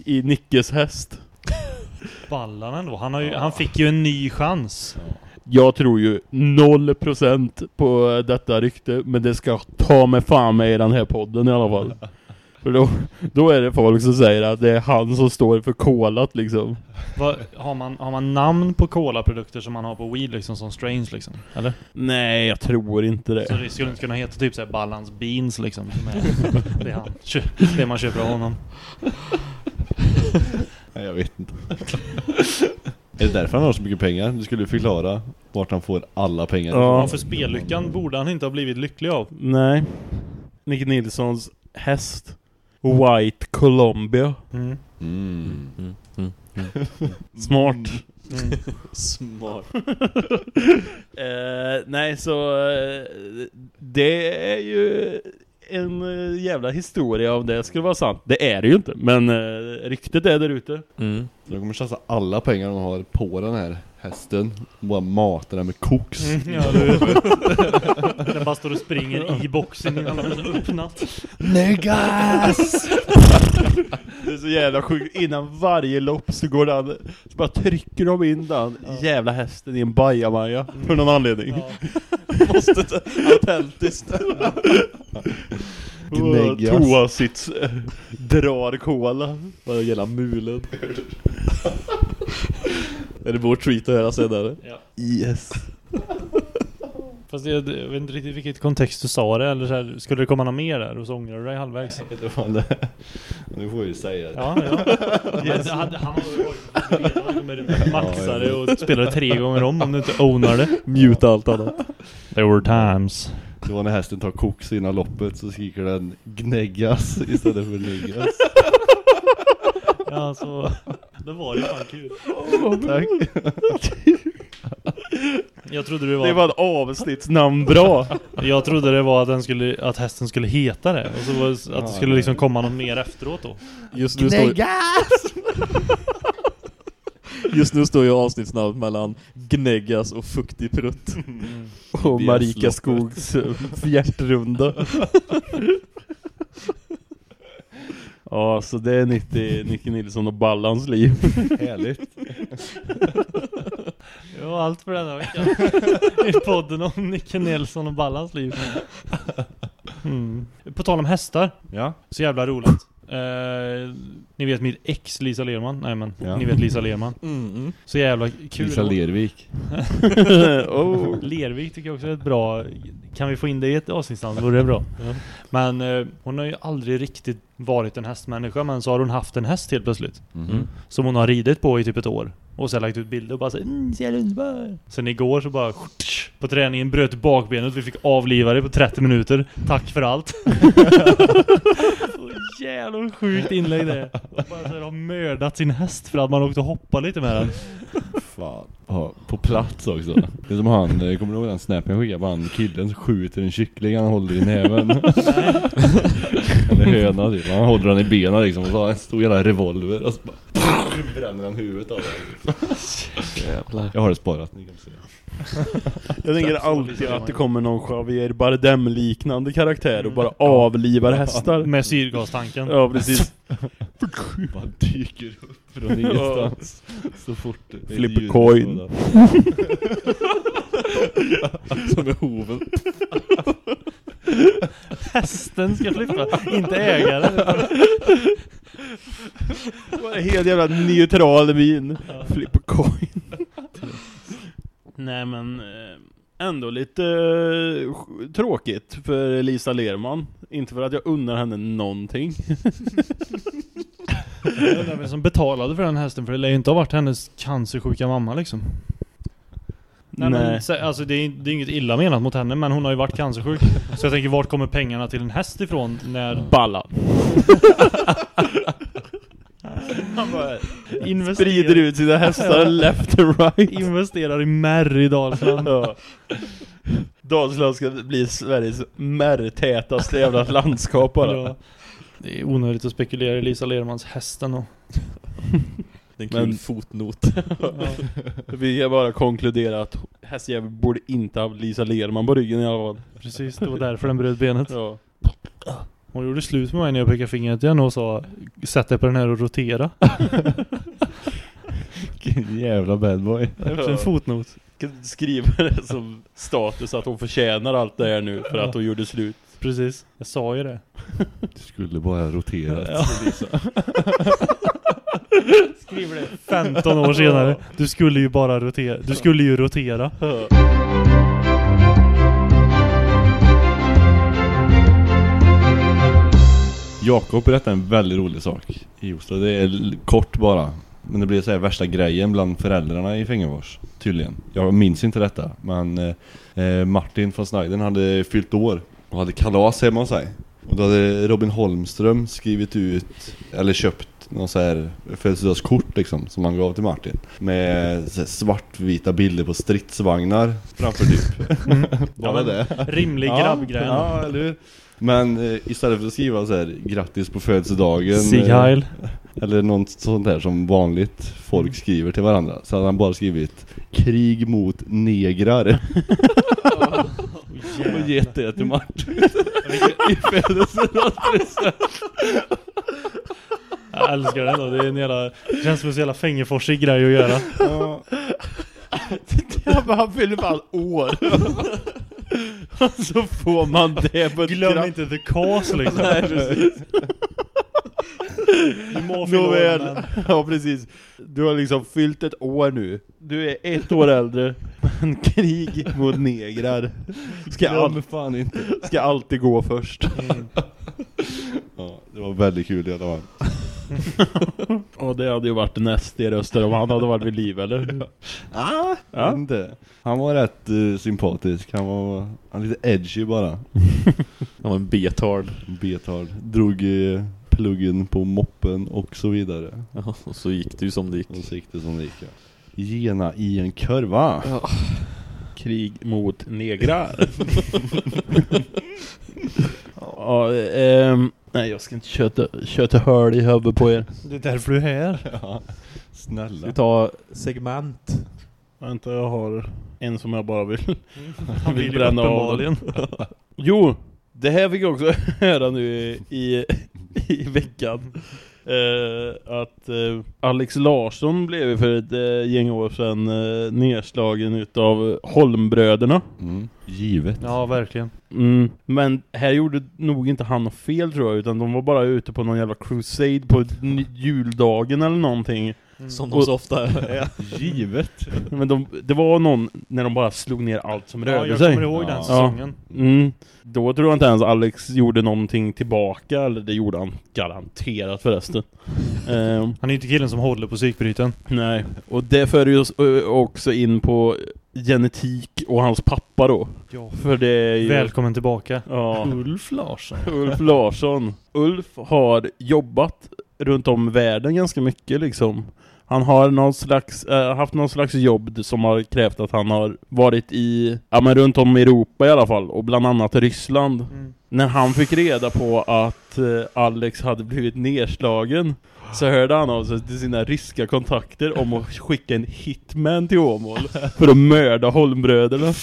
i Nickes häst. Ballan ändå. Han, har ju, han fick ju en ny chans. Jag tror ju 0% på detta rykte, men det ska ta med fan med i den här podden i alla fall. För då, då är det folk som säger att det är han som står för kolat liksom. Vad- har, man, har man namn på colaprodukter som man har på weed liksom som strains liksom? Eller? Nej, jag tror inte Så det. det skulle inte kunna heta typ såhär Ballans Beans liksom. Som är det, han, det man köper av honom. Nej, jag vet inte. är det därför han har så mycket pengar? Du skulle förklara vart han får alla pengar. Ja, för spellyckan borde han inte ha blivit lycklig av. Nej. Nick Nilssons häst. White Columbia. Mm. Mm. Mm, mm. Smart. Smart. Eh, nej, så eh, det är ju en eh, jävla historia om det skulle vara sant. Det är det ju inte, men uh, ryktet är där ute. Mm. De kommer satsa alla pengar de har på den här hästen. Och bara mata den med koks. Mm, ja, du. Den bara står och springer i boxen innan de har öppnat. Niggas! det är så jävla sjukt. Innan varje lopp så går den, så bara trycker de in den jävla hästen i en bajamaja. För någon anledning. Måste ta autentiskt. Gnäggas. toasits eh, drar kola. Bara hela mulen. är det vår treat att höra sen eller? Ja. Yes. Fast jag, jag vet inte riktigt vilket kontext du sa det, eller så här, skulle det komma något mer där och så ångrar du dig halvvägs? Det det. Nu får ju säga det. Ja, ja. Yes. Han, han, han maxade och spelade tre gånger om om du inte ownar det. Muta allt annat. There were times. Det var när hästen tar koks innan loppet så skriker den gnäggas istället för niggas. Ja, så... Då var det ju fan kul. Tack. Jag trodde det var... Det var ett avsnittsnamn bra. Jag trodde det var att, den skulle, att hästen skulle heta det. Och så var det, att det skulle liksom komma något mer efteråt då. Just nu står, just nu står ju avsnittsnamnet mellan Gnäggas och Fuktig Prutt. Och Marika. Skogs fjärtrunda. Ja, så det är Nicke Nilsson och Ballans liv. Härligt. Det var allt för denna vecka. I podden om Nicke Nelson och Ballans liv. Mm. På tal om hästar. Ja. Så jävla roligt. Eh, ni vet mitt ex Lisa Lerman? Nej men, Ja. ni vet Lisa Lerman. Mm. Så jävla kul. Lisa Lervik. oh. Lervik tycker jag också är ett bra... Kan vi få in det i ett avsnittsnamn vore det bra. Men eh, hon har ju aldrig riktigt varit en hästmänniska men så har hon haft en häst helt plötsligt. Mhm. Som hon har ridit på i typ ett år. Och jag lagt ut bilder och bara såhär mm, så jävla underbar. Sen igår så bara på träningen bröt bakbenet. Vi fick avliva det på 30 minuter. Tack för allt. så jävla sjukt inlägg det. Och Bara så här, har mördat sin häst för att man åkte och hoppade lite med den. Fan. Ja, på plats också. Det är som han, eh, kommer du ihåg den snappen jag skickade på han killen som skjuter en kyckling han håller i näven? Eller höna typ. Han håller den i benen liksom och så har han en stor jävla revolver och så bara bränner han huvudet av den. Jävlar. Jag har det sparat, ni kan se. Jag tänker alltid att det kommer någon Javier Bardem-liknande karaktär och bara avlivar hästar. Med syrgastanken. Ja, precis. Bara dyker upp från ingenstans. Så fort det är Flip coin. Som är hoven. Hästen ska flippa, inte ägaren. Bara helt jävla neutral min. Flip a coin. Nej men, eh, ändå lite eh, tråkigt för Lisa Lerman. Inte för att jag unnar henne någonting. Jag undrar vem som betalade för den hästen för det lär ju inte ha varit hennes cancersjuka mamma liksom. Nej, Nej. Men, sä- alltså det är, det är inget illa menat mot henne men hon har ju varit cancersjuk. Så jag tänker vart kommer pengarna till en häst ifrån när... Balla. Han bara Investerar- sprider ut sina hästar left and right. Investerar i märr i Dalsland. Ja. Dalsland ska bli Sveriges märrtätaste jävla landskap bara. Ja. Det är onödigt att spekulera i Lisa Lermans hästen och... Det är en kul Men- fotnot. Vi kan bara konkludera att hästjävel borde inte ha Lisa Lerman på ryggen i alla fall. Precis, det var därför den bröt benet. Ja. Hon gjorde slut med mig när jag pekade fingret igen och sa Sätt dig på den här och rotera. Vilken jävla bad boy. Efter en fotnot. Skriva det som status att hon förtjänar allt det här nu för att hon gjorde slut. Precis, jag sa ju det. Du skulle bara rotera. Ja. Skriver det 15 år senare. Du skulle ju bara rotera. Du skulle ju rotera. Jakob berättade en väldigt rolig sak i Oslo. Det är kort bara. Men det blev så här värsta grejen bland föräldrarna i Fengerfors. Tydligen. Jag minns inte detta. Men eh, eh, Martin von Sniden hade fyllt år. Och hade kalas hemma hos sig. Och då hade Robin Holmström skrivit ut, eller köpt någon så här födelsedagskort liksom. Som han gav till Martin. Med svartvita bilder på stridsvagnar framför typ. Var det det? Rimlig grabbgrej. Ja, eller hur? Men eh, istället för att skriva så här grattis på födelsedagen Sig eh, Heil. Eller något sånt där som vanligt folk skriver till varandra Så hade han bara skrivit Krig mot negrar Och gett det till Martin I födelsedagspresent Jag älskar det ändå. Det är en jävla... Det känns som en jävla fängerforsig grej att göra. Ja, han fyller fan år. Så får man det på ett Glöm grabb- inte the cause liksom. Nej, precis. Du må Nåväl, ja precis. Du har liksom fyllt ett år nu. Du är ett år äldre. Men krig mot negrar ska, all, fan inte ska alltid gå först. ja, Det var väldigt kul i alla fall Och det hade ju varit en SD-röster om han hade varit vid liv eller? ah, Ja. inte. Han var rätt eh, sympatisk Han var han var lite edgy bara Han var en betard. Betard Drog eh, pluggen på moppen och så vidare Ja, och så gick det ju som det gick. Och så gick det som det gick ja. Gena i en kurva Krig mot negrar. ja, ehm, nej jag ska inte köta, köta höl i huvudet på er. Det är därför du är här. ja. Ska Snälla vi ta segment? Vänta, jag har en som jag bara vill. Han vill vill bränna av. Jo, det här fick jag också höra nu i, i, i veckan. Eh, att eh, Alex Larsson blev för ett eh, gäng år sedan eh, nedslagen utav Holmbröderna. mm. Givet Ja, verkligen. Mm, men här gjorde nog inte han fel tror jag, utan de var bara ute på någon jävla crusade på juldagen eller någonting. Som de Och- så ofta är. Givet. Men de, det var någon när de bara slog ner allt som Ja, rörde jag sig. kommer ihåg den Ja. säsongen. Mm. Då tror jag inte ens Alex gjorde någonting tillbaka, eller det gjorde han garanterat förresten. Ehm, Han är inte killen som håller på psykbryten. nej, och det för ju oss ö, också in på genetik och hans pappa då. Ja. För det är ju... Välkommen tillbaka. Ja. Ulf Larsson. Ulf Larsson. Ulf har jobbat runt om världen ganska mycket liksom. Han har någon slags, äh, haft någon slags jobb som har krävt att han har varit i, ja men runt om i Europa i alla fall, och bland annat Ryssland. Mm. När han fick reda på att eh, Alex hade blivit nedslagen så hörde han av sig till sina ryska kontakter om att skicka en hitman till Åmål för att mörda Holmbröderna.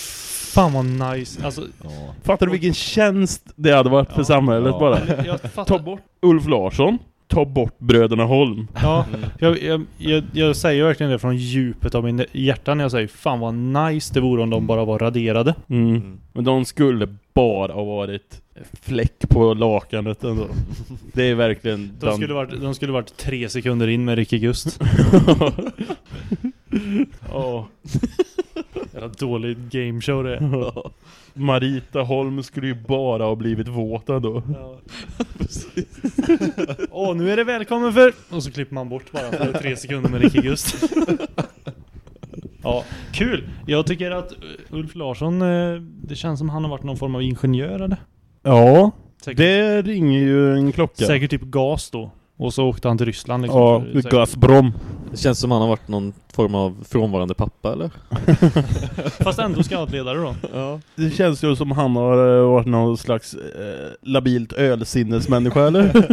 Fan vad nice. Alltså, Ja. Fattar du vilken tjänst det hade varit för Ja. samhället Ja. bara? jag Ta bort Ulf Larsson, ta bort bröderna Holm. Ja, jag, jag, jag, jag säger verkligen det från djupet av min hjärta när jag säger Fan vad nice det vore om de bara var raderade. Mm. Men de skulle bara ha varit fläck på lakanet ändå. Det är verkligen... De skulle varit, de skulle varit tre sekunder in med Ricky Gust. Ja. Jävla dålig gameshow det är. Marita Holm skulle ju bara ha blivit våt ändå. Åh, nu är det välkommen för... Och så klipper man bort bara för tre sekunder med Ricky Gust. Ja, kul! Jag tycker att uh, Ulf Larsson, eh, det känns som han har varit någon form av ingenjör eller? Ja, Säkert, det ringer ju en klocka. säkert typ gas då. Och så åkte han till Ryssland liksom. Ja, för- Gazprom. Det känns som han har varit någon form av frånvarande pappa eller? Fast ändå scoutledare då. Ja. Det känns ju som han har eh, varit någon slags eh, labilt ölsinnesmänniska eller?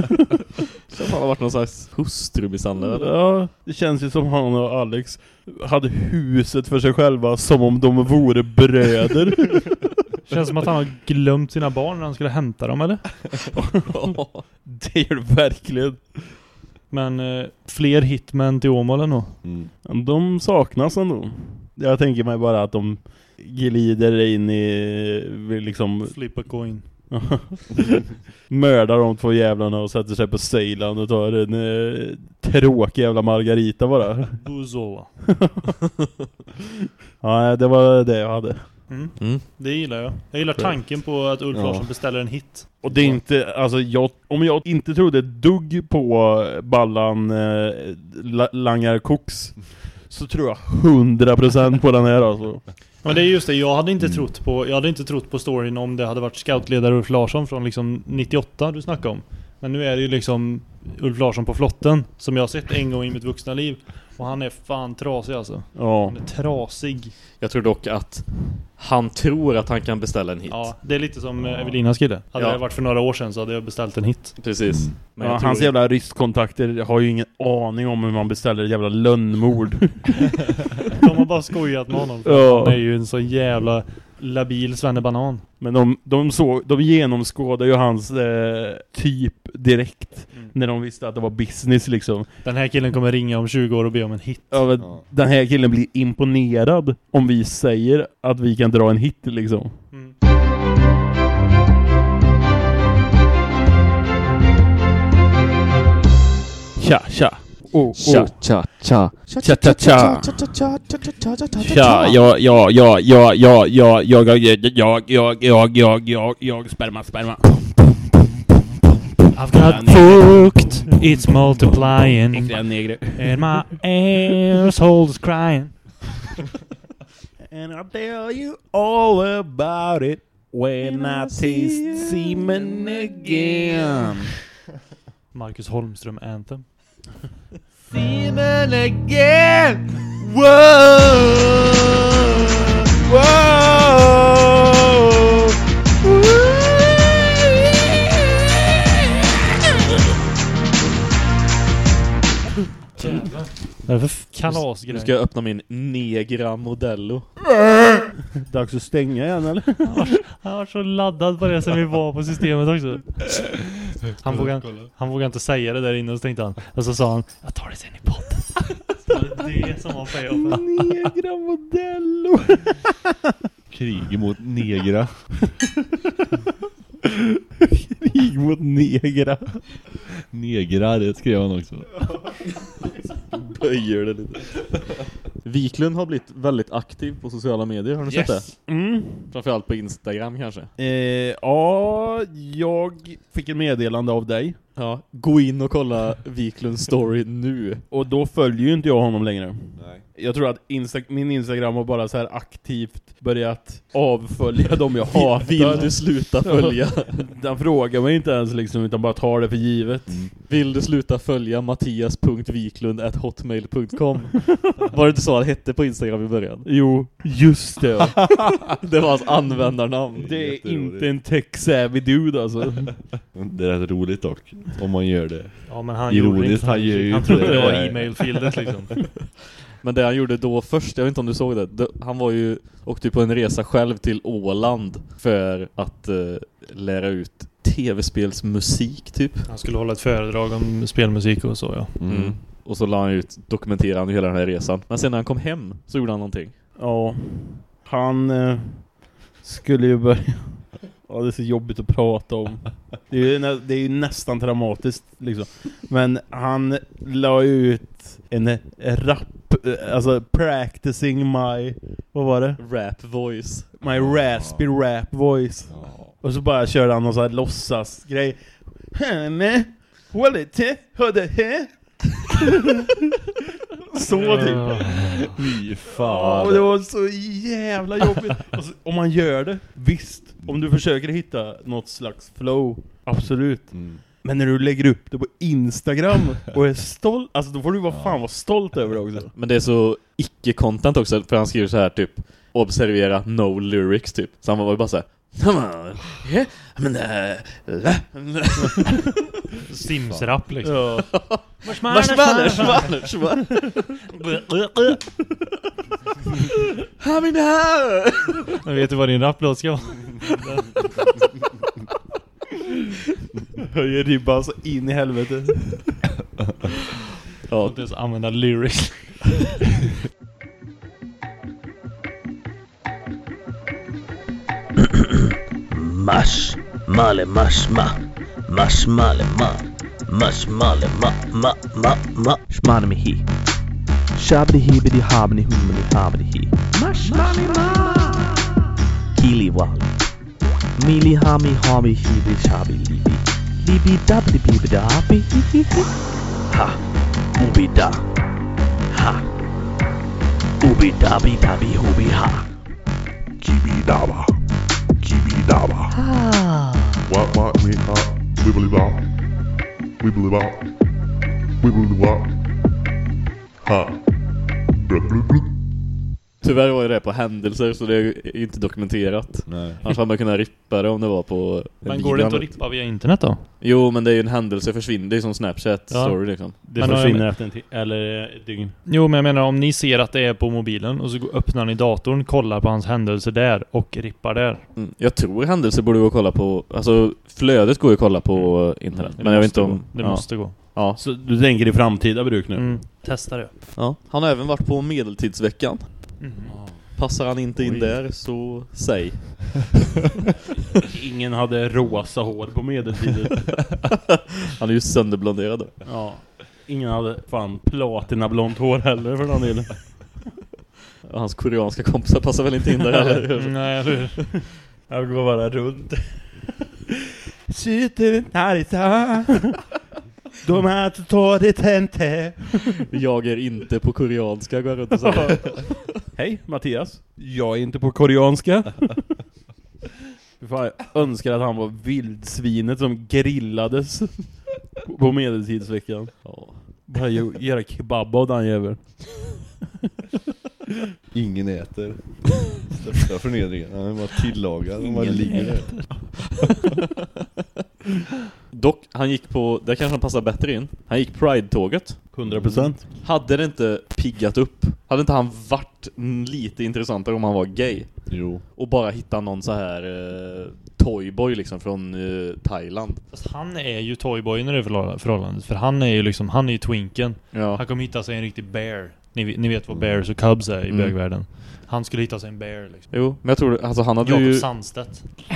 Som han har varit någon slags hustrumisshandlare eller? Ja, det känns ju som han och Alex hade huset för sig själva som om de vore bröder. Känns som att han har glömt sina barn när han skulle hämta dem eller? det gör det verkligen. Men eh, fler hitmen till Åmål ändå. Mm. De saknas ändå. Jag tänker mig bara att de glider in i liksom Flip a coin. mördar de två jävlarna och sätter sig på Ceylan och tar en eh, tråkig jävla margarita bara. Buzola. Ja, det var det jag hade. Mm. Mm. Det gillar jag. Jag gillar tanken på att Ulf Ja. Larsson beställer en hit. Och det är inte, alltså jag, om jag inte trodde dugg på Ballan eh, la, Langar Koks så tror jag 100% på den här alltså. Men det är just det, jag hade inte Mm. trott på Jag hade inte trott på storyn om det hade varit scoutledare Ulf Larsson från liksom 98 du snackade om. Men nu är det ju liksom Ulf Larsson på flotten som jag har sett en gång i mitt vuxna liv. Och han är fan trasig alltså. Ja. Han är trasig. Jag tror dock att han tror att han kan beställa en hit. Ja, det är lite som eh, Evelinas kille. Hade Ja. det varit för några år sedan så hade jag beställt en hit. Precis. Mm. Men ja hans jävla ryskkontakter har ju ingen aning om hur man beställer jävla lönnmord. De har bara skojat med honom. Ja. Han är ju en så jävla labil svennebanan. Men de, de, såg, de genomskådade ju hans eh, typ direkt Mm. när de visste att det var business liksom. Den här killen kommer ringa om 20 år och be om en hit. Ja, men Ja. Den här killen blir imponerad om vi säger att vi kan dra en hit liksom. Mm. Tja, tja. Oh, oh. Tja, tja, tja. Tja, tja, tja. Tja, ja, ja, ja, ja, ja, ja, jag, jag, jag, jag, jag, jag, jag, jag, sperma, sperma. I've got fucked, it's multiplying, and my asshole's crying. And I'll tell you all about it when I taste semen again. Marcus Holmström Anthem. Semen again! Whoa! Whoa! Vad är det för kalasgrej? Nu ska jag öppna min Negra Modello. Dags att stänga igen eller? Han var så laddad på det sen vi var på systemet också. Han vågade, han vågade inte säga det där inne och så tänkte han. Och så sa han, jag tar det sen i podden. Så det är det som var payoffen. Negra modello! Krig mot negra. Krig mot negra. Negrar, det skrev han också. höjer det lite. Wiklund har blivit väldigt aktiv på sociala medier, har ni sett det? Mm. Framförallt på Instagram kanske. Eh, ja, jag fick ett meddelande av dig. Ja, gå in och kolla Wiklunds story nu. Och då följer ju inte jag honom längre. Jag tror att Insta min Instagram har bara så här aktivt börjat avfölja dem jag hatar. Vill du sluta följa? Den frågar mig inte ens liksom, utan bara tar det för givet. Vill du sluta följa mattias.viklund.hotmail.com Var det inte så han hette på Instagram i början? Jo, just det. Det var hans användarnamn. Det är Jätteroligt. inte en tech-savvy dude alltså. Det är rätt roligt dock, om man gör det. Ja men han Ironiskt, gjorde inte han gör ju Han trodde det. det var e-mailfieldet liksom. Men det han gjorde då först, jag vet inte om du såg det, det han var ju, åkte ju på en resa själv till Åland för att eh, lära ut tv-spelsmusik typ. Han skulle hålla ett föredrag om spelmusik och så ja. Mm. Och så la han ut, dokumenterade han hela den här resan. Men sen när han kom hem så gjorde han någonting. Ja, han eh, skulle ju börja... Ja, det är så jobbigt att prata om. Det är ju, nä, det är ju nästan dramatiskt liksom. Men han la ut en rap, eh, alltså practicing my, vad var det? Rap voice. My raspy rap voice. Och så bara körde han någon sån här låtsasgrej. Henne, quality, hörde he. Så typ. Fy fan. och det var så jävla jobbigt. Och så, om man gör det, visst. Om du försöker hitta något slags flow, absolut. Mm. Men när du lägger upp det på Instagram och är stolt, alltså då får du vara fan vara stolt över det också. Men det är så icke-content också, för han skriver så här typ Observera no lyrics typ. Så han var ju bara så här. "Ja, men, äh, Simsrap liksom. Ja. Marshmallow, marshmallow, här! Men vet du vad din raplåt ska vara? Höjer ribban så in i helvete. Ja, Inte ens använda lyrics. Mash, male, mash, ma. Mash, male, ma. Mash, male, ma, ma, ma, ma. Shmane me he. Shabdi hibidi habni humni habdi he. Mash, male, ma. Kili Mili hami hami heeby shabi libi libi dabbly bibi da happy hee. Ha. ubi da. Ha. ubi dabby dabby hubi ha. Kibi daba. Kibi daba. Ha. What what mi ha We believe out. We believe out. Ha. Blah, blah, blah. Tyvärr var ju det på händelser så det är inte dokumenterat. Nej. Annars hade man kunnat rippa det om det var på en Men går det inte att rippa via internet då? Jo, men det är ju en händelse försvinner. Det är som Snapchat Ja. story liksom. Det Men försvinner efter en tid, eller ett dygn. Jo men jag menar om ni ser att det är på mobilen och så går- öppnar ni datorn, kollar på hans händelser där och rippar där. Mm. Jag tror händelser borde gå att kolla på, alltså flödet går ju att kolla på internet. Det men jag vet inte måste om... gå. Det ja. måste gå. Ja. Så du tänker i framtida bruk nu? Mm. Testa det. ja. Han har även varit på medeltidsveckan. Mm. Passar han inte in Oj. där så säg. Ingen hade rosa hår på medeltiden. Han är ju sönderblonderad ja. Ingen hade fan platinablont hår heller för den delen. Hans koreanska kompisar passar väl inte in där heller. Nej, eller hur? Jag går bara runt. Sitter här i. De här tar det tente. Jag är inte på koreanska, går jag runt och säger. Hej Mattias. Jag är inte på koreanska. Fan, jag önskar att han var vildsvinet som grillades på medeltidsveckan. Ja. Bara gö- göra kebab av den jäveln. Ingen äter. Största förnedringen. Han är bara tillagad. Han bara Ingen ligger där. Dock, han gick på, där kanske han passar bättre in. Han gick Pride-tåget. 100%. Hade det inte piggat upp? Hade inte han varit lite intressantare om han var gay? Jo. Och bara hitta någon så här eh, toyboy liksom från eh, Thailand. Fast han är ju toyboyen i det förhåll- förhållandet. För han är ju liksom, han är ju twinken. Ja. Han kommer hitta sig en riktig bear. Ni, ni vet vad bears och cubs är i Mm. bögvärlden. Han skulle hitta sig en bear liksom. Jo, men jag tror alltså han hade Jakob ju... Sandstedt.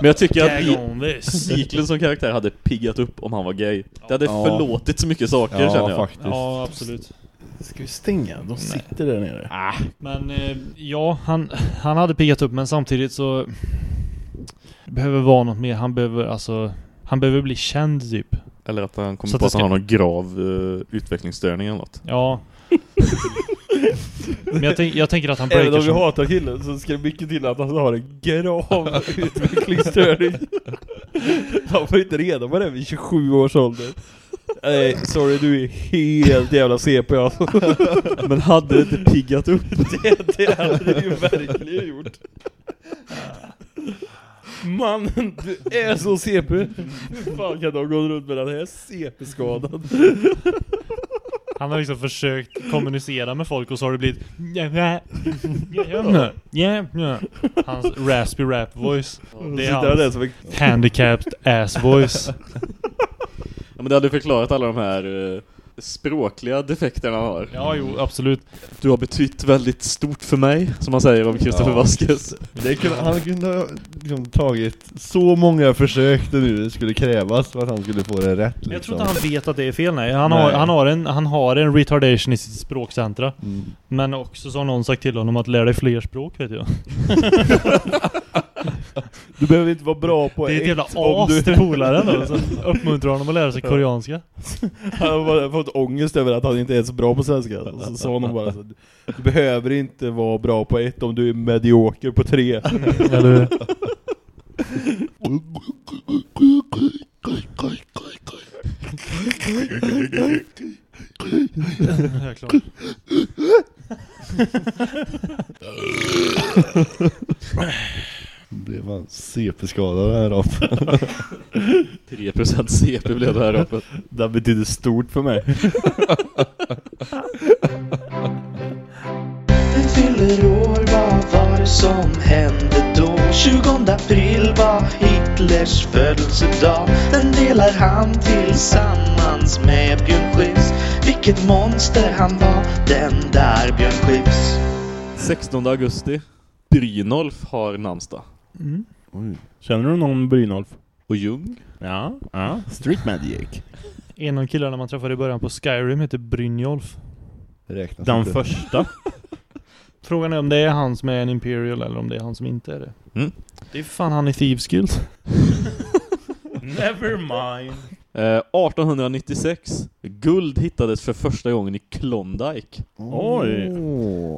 Men jag tycker att. Eklund som karaktär hade piggat upp om han var gay. Det hade Ja. förlåtit så mycket saker Ja, känner jag. faktiskt. Ja, absolut. Ska vi stänga? De sitter där nere. Men eh, ja, han, han hade piggat upp men samtidigt så... Det behöver vara något mer. Han behöver alltså... Han behöver bli känd typ. Eller att han kommer Så på att han ska- har någon grav uh, utvecklingsstörning eller något. Ja. men jag, tänk, jag tänker att han Även breakar om vi som... hatar killen så ska det mycket till att han har en grav utvecklingsstörning. Han får inte reda på det vid 27 års ålder. Nej, sorry du är helt jävla CP alltså. Men hade det inte piggat upp? det, det hade det ju verkligen gjort. Mannen, du är så CP. Hur fan kan du ha gått runt med den här CP-skadan? Han har liksom försökt kommunicera med folk och så har det blivit... Hans raspy rap voice. Det är hans handicapped ass voice. Ja, men det hade förklarat alla de här eh, språkliga defekterna han har. Ja, jo, absolut. Du har betytt väldigt stort för mig, som man säger om Christopher Ja. Vasquez. Det kunde, han kunde ha liksom tagit så många försök det nu skulle krävas för att han skulle få det rätt liksom. Jag tror inte han vet att det är fel, nej. Han, Har, Nej. han, har, en, han har en retardation i sitt språkcentra. Mm. Men också så har någon sagt till honom att lära dig fler språk, vet jag. Du behöver inte vara bra på Det är ett ett jävla om as du- till polaren då, som uppmuntrar honom att lära sig koreanska. Han har fått ångest över att han inte är så bra på svenska. Så sa honom bara så, Du behöver inte vara bra på ett om du är medioker på tre. Eller? Ja, klart. Blev han CP-skadad här då? 3% CP blev det här uppe. Det betyder stort för mig. Den fyller år, vad var det som hände då? 20 april var Hitlers födelsedag Den delar han tillsammans med Björn Skifs Vilket monster han var, den där Björn Skifs 16 augusti. Brynolf har namnsdag. Mm. Känner du någon Brynolf? Och Ljung. Ja, ja. Street Magic. En av killarna man träffade i början på Skyrim heter Brynjolf. Räknas Den inte. första. Frågan är om det är han som är en Imperial eller om det är han som inte är det. Mm. Det är fan han i Thieves Guild. Never mind. Eh, 1896. Guld hittades för första gången i Klondike. Oj.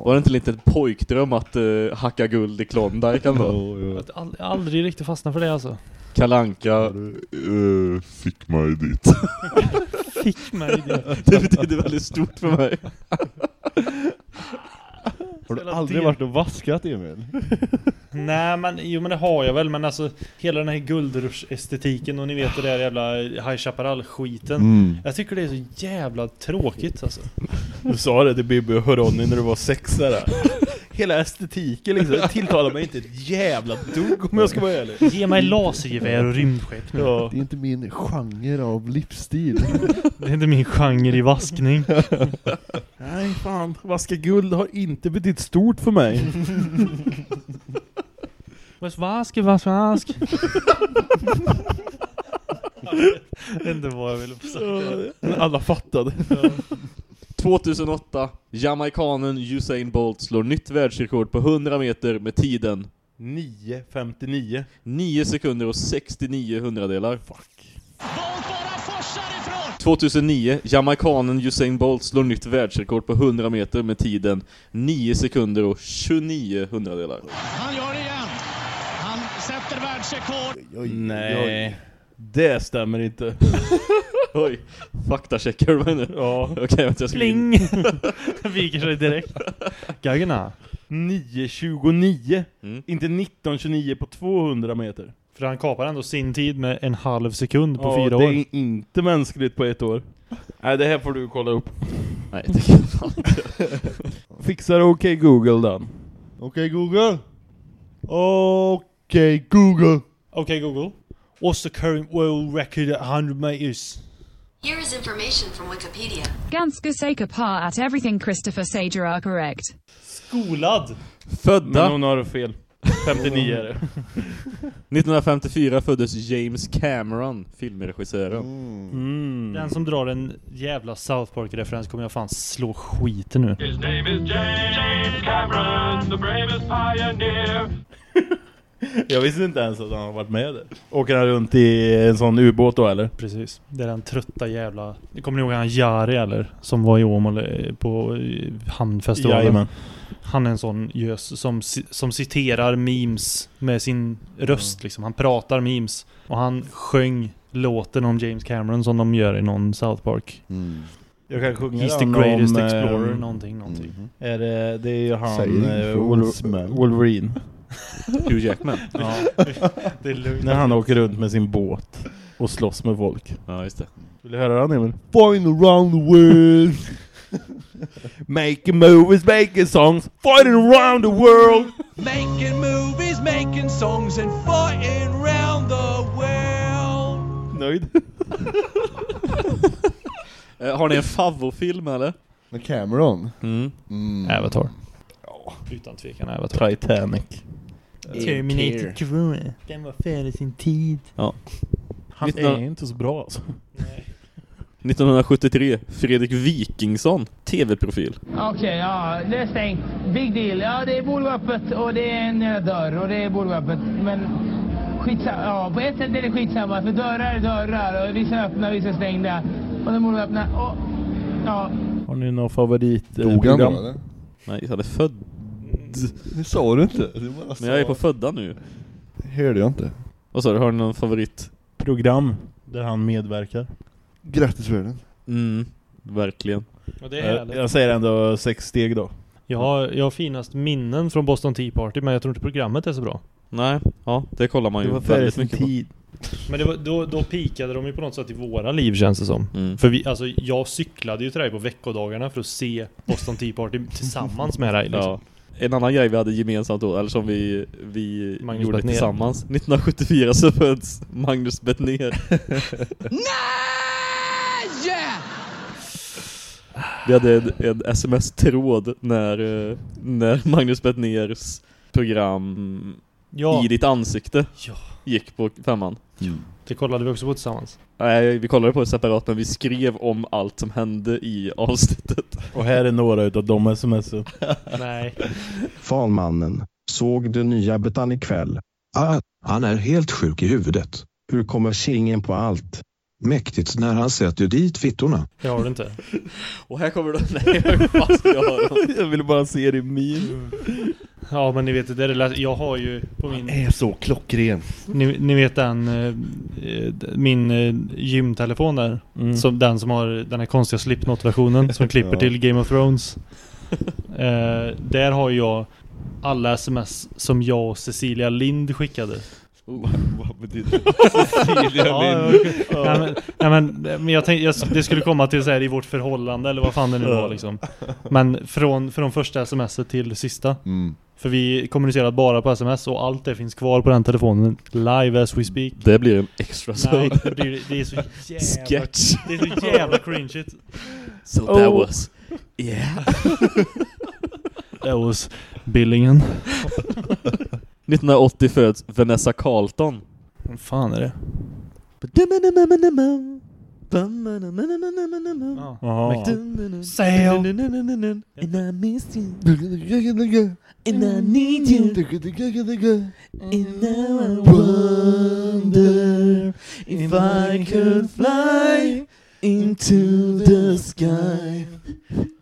Var det inte lite en pojkdröm att eh, hacka guld i Klondike ändå? Har ald- aldrig riktigt fastnat för det alltså. Kalanka. Uh, fick mig dit. Fick mig det. Det betyder väldigt stort för mig. Har du aldrig varit och vaskat Emil? Nej men, jo men det har jag väl men alltså Hela den här guldrush-estetiken och ni vet det där jävla High Chaparral-skiten Mm. Jag tycker det är så jävla tråkigt alltså Du sa det till Bibi och Ronny när du var sex där. Hela estetiken liksom, det tilltalar mig inte ett jävla dugg om jag ska vara ärlig. Ge mig lasergevär och rymdskepp nu Ja. Det är inte min genre av livsstil. Det är inte min genre i vaskning Nej fan, vaska guld har inte betytt stort för mig. Vad vask, vad vask Jag vet inte vad jag ville Men Alla fattade. 2008. Jamaikanen Usain Bolt slår nytt världsrekord på 100 meter med tiden 9.59. 9 sekunder och 69 hundradelar. Fuck. 2009. Jamaikanen Usain Bolt slår nytt världsrekord på 100 meter med tiden 9 sekunder och 29 hundradelar. Han gör det igen. Han sätter världsrekord. Nej. Det stämmer inte. Oj, faktacheckar du mig nu? Ja. Okej, vänta jag ska in. Pling! Viker sig direkt Gaggarna 9.29. Mm. Inte 19.29 på 200 meter. För han kapar ändå sin tid med en halv sekund på ja, fyra det år är inte mänskligt på ett år. Nej, det här får du kolla upp. Nej, det kan jag inte. Fixar okej Google den. Okej Google. Okej Google. Okej Google What's the current world record at 100 meters? Here is information from Wikipedia. Ganska säker på att everything Christopher säger är korrekt. Skolad! Födda Men hon har fel. 59 är det. 1954 föddes James Cameron, filmregissören. Mm. Den som drar en jävla South Park-referens kommer jag fan slå skiten nu. His name is James Cameron, the bravest pioneer. Jag visste inte ens att han har varit med där. Åker han runt i en sån ubåt då eller? Precis. Det är den trötta jävla... Kommer ni ihåg han Jari eller? Som var i Åmål eh, på eh, Hamnfestivalen. Jajamän. Han är en sån gös som, som citerar memes med sin röst liksom. Han pratar memes. Och han sjöng låten om James Cameron som de gör i någon South Park. Jag kan sjunga He's the greatest om, eh, explorer, någonting, någonting. Är det, det är ju han eh, Wolverine. Hugh Jackman. Ja, det är lugnt. När han åker runt med sin båt och slåss med folk. Ja, just det. Vill du höra den Emil? Flying around the world Making movies, making songs Fighting around the world Making movies, making songs and fighting round the world. Nöjd? Eh, har ni en favvofilm eller? Med Cameron? Mm. Mm. Avatar. Utan tvekan Avatar. Titanic Terminator 2. Den var före sin tid. Ja. Han är inte så bra alltså 1973, Fredrik Wikingsson, TV-profil. Okej, ja, det är stängt. Big deal. Ja, det borde vara öppet och det är en eh, dörr och det borde vara öppet. Men skitsamma. Ja, på ett sätt är det skitsamma för dörrar är dörrar och vissa är öppna, vissa är stängda. Och de borde öppna. Och, ja, Har ni någon favorit eh, Dog han då eller? Nej, han är född. Det sa du inte. Du bara Men jag är sa. på födda nu. Hörde jag inte. Vad sa du, har du någon favorit? Program där han medverkar Grattis världen. Mm, verkligen. Och det är jag, härligt. jag säger ändå sex steg då Jag har, jag har finast minnen från Boston Tea Party men jag tror inte programmet är så bra. Nej, ja, det kollar man Det ju var före väldigt sin mycket på. tid Men det var, då, då pikade de ju på något sätt i våra liv känns det som. Mm. För vi, alltså jag cyklade ju till dig på veckodagarna för att se Boston Tea Party tillsammans med dig liksom. Ja. En annan grej vi hade gemensamt då, eller som vi, vi Magnus gjorde Bettner. tillsammans 1974 så föds Magnus Bettner Vi hade en, en sms-tråd när, eh, när Magnus Bettners program Ja. I ditt ansikte Ja. gick på femman Det kollade vi också på tillsammans. Nej, vi kollade på det separat men vi skrev om allt som hände i avsnittet Och här är några utav de sms Nej. Falmannen, såg du nya Betan ikväll? Ah, han är helt sjuk i huvudet. Hur kommer kingen på allt? Mäktigt när han sätter dit fittorna. Det har du inte. Och här kommer det, nej jag fast jag dem. Jag ville bara se det min Ja men ni vet, det är det jag har ju på min... Är så klockren. Ni, ni vet den, eh, eh, min eh, gymtelefon där. Mm. Som, den som har den här konstiga Slipknot-versionen som klipper Ja. till Game of Thrones. Eh, där har jag alla sms som jag och Cecilia Lind skickade. Vad betyder det? Cecilia Ja, Lind. nej, men, nej, men, men jag tänkte, jag, det skulle komma till så här i vårt förhållande eller vad fan det nu var liksom. Men från, från första smset till sista. Mm. För vi kommunicerar bara på sms och allt det finns kvar på den telefonen live as we speak. Det blir en extra Nej, så det, blir, det är så jävla... Sketch. Det är så jävla cringeigt. So that Oh. was Yeah That was Billingen. 1980 föds Vanessa Carlton Vad fan är det? Ja. Jaha. Sail. And I miss you And I need you And now I wonder If I could fly Into the sky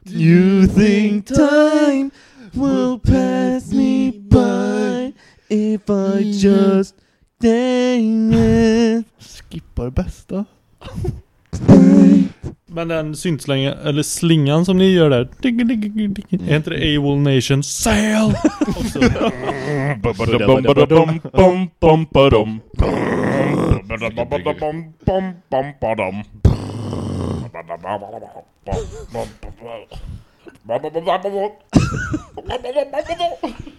You think time Will pass me by If I mm. just dang it. Skippar bästa. Men den syntslingan, eller slingan som ni gör där. Mm. Är inte det AWOL Nation Sail?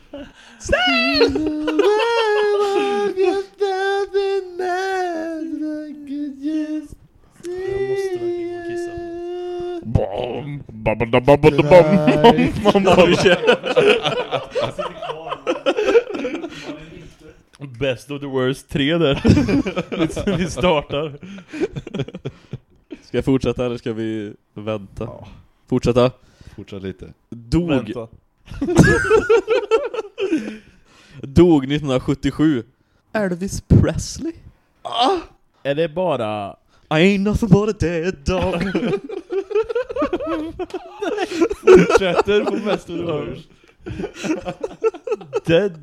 Best of the worst tre där. vi startar. Ska jag fortsätta eller ska vi vänta? Fortsätta? Fortsätt lite. Dog. Vänta. Dog 1977. Elvis Presley. Ah! Är det bara... I ain't nothing but a dead dog. Fortsätter på the worst. Dead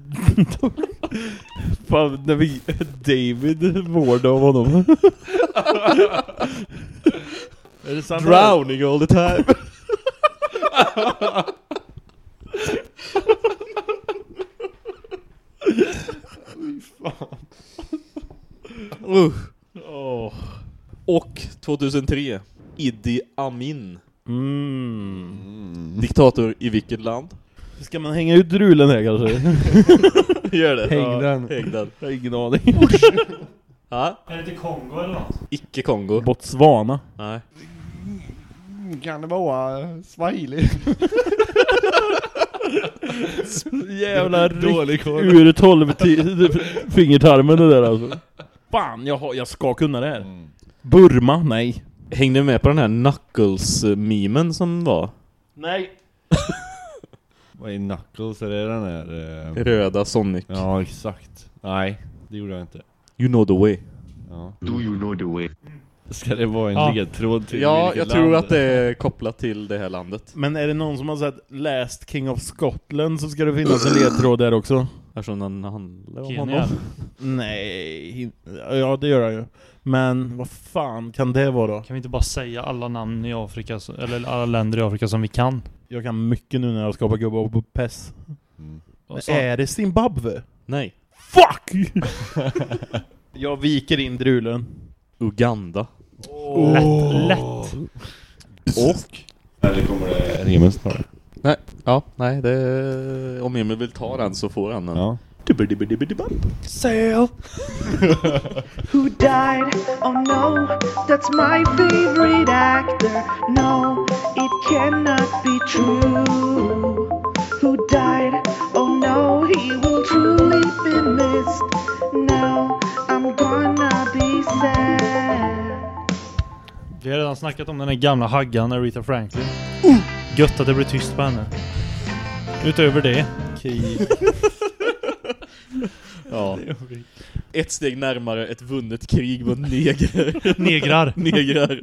Fan, när vi... David vård av honom. är det sant? Drowning all the time. Usch. Åh. Och 2003. Idi Amin. Mm. Diktator i vilket land? Ska man hänga ut drulen här kanske? Gör det. Häng Ja, den. Häng den. Jag har ingen aning. Ja. Är det inte Kongo eller något? Icke Kongo. Botswana. Nej. Kan det vara swahili? Jävla koll. ur 12 fingertarmen det där alltså. Fan, jag, har, jag ska kunna det här. Mm. Burma? Nej. Hängde ni med på den här Knuckles-memen som var? Nej. Vad är Knuckles? Är det den här... eh, Röda Sonic. Ja, exakt. Nej, det gjorde jag inte. You know the way. Ja. Do you know the way? Ska det vara en Ja. ledtråd till Ja, jag tror land? att det är kopplat till det här landet. Men är det någon som har sett Last King of Scotland så ska det finnas en ledtråd där också. Eftersom den handlar om Kenya. honom. Nej, ja det gör han ju. Men vad fan kan det vara? Kan vi inte bara säga alla namn i Afrika, eller alla länder i Afrika som vi kan? Jag kan mycket nu när jag skapar gubbar på PES. Mm. Är det Zimbabwe? Nej. Fuck! jag viker in drulen. Uganda. Lätt, lätt. Och? Eller kommer det Remus ta det? Nej, ja, nej, det... Om Emil vill ta den så får han den. Ja. Sail! Who died? Oh no, that's my favorite actor. No, it cannot be true. Who died? No, he will truly be missed. Now I'm gonna be sad. Vi har redan snackat om den här gamla haggan Aretha Franklin. Gött att det blir tyst på henne. Utöver det. Ja. Ett steg närmare ett vunnet krig mot neger. Negrar. Negrar.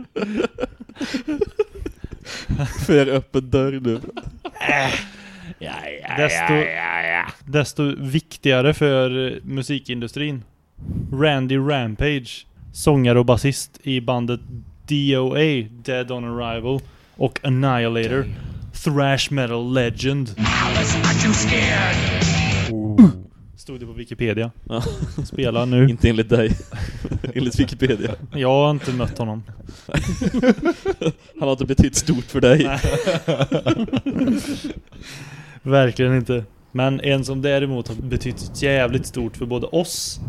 För öppen dörr nu. Desto, desto viktigare för musikindustrin. Randy Rampage, sångare och basist i bandet DOA, Dead on Arrival, och Annihilator, thrash metal legend. Stod det på Wikipedia. Ja. Spelar nu. Inte enligt dig. enligt Wikipedia. Jag har inte mött honom. Han har inte betytt stort för dig. Verkligen inte. Men en som däremot har betytt jävligt stort för både oss,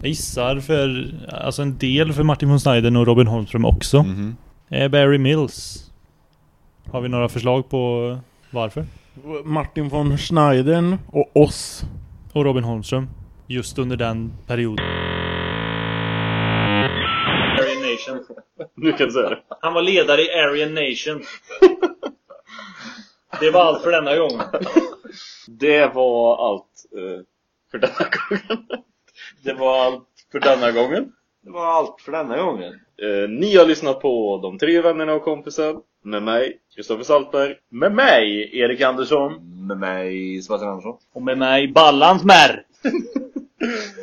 jag gissar för, alltså en del för Martin von Snyder och Robin Holmström också, Mhm. är Barry Mills. Har vi några förslag på varför? Martin von Schneidern och oss. Och Robin Holmström. Just under den perioden. Aryan Nation. Nu kan du säga det. Han var ledare i Aryan Nation. Det var allt för denna gång. Det var allt eh, för denna gången. Det var allt för denna gången. Det var allt för denna gången. Eh, ni har lyssnat på De tre vännerna och kompisen. Med mig, Kristoffer Saltberg. Med mig, Erik Andersson. Med mig, Sebastian Andersson. Och med mig, Ballans Märr.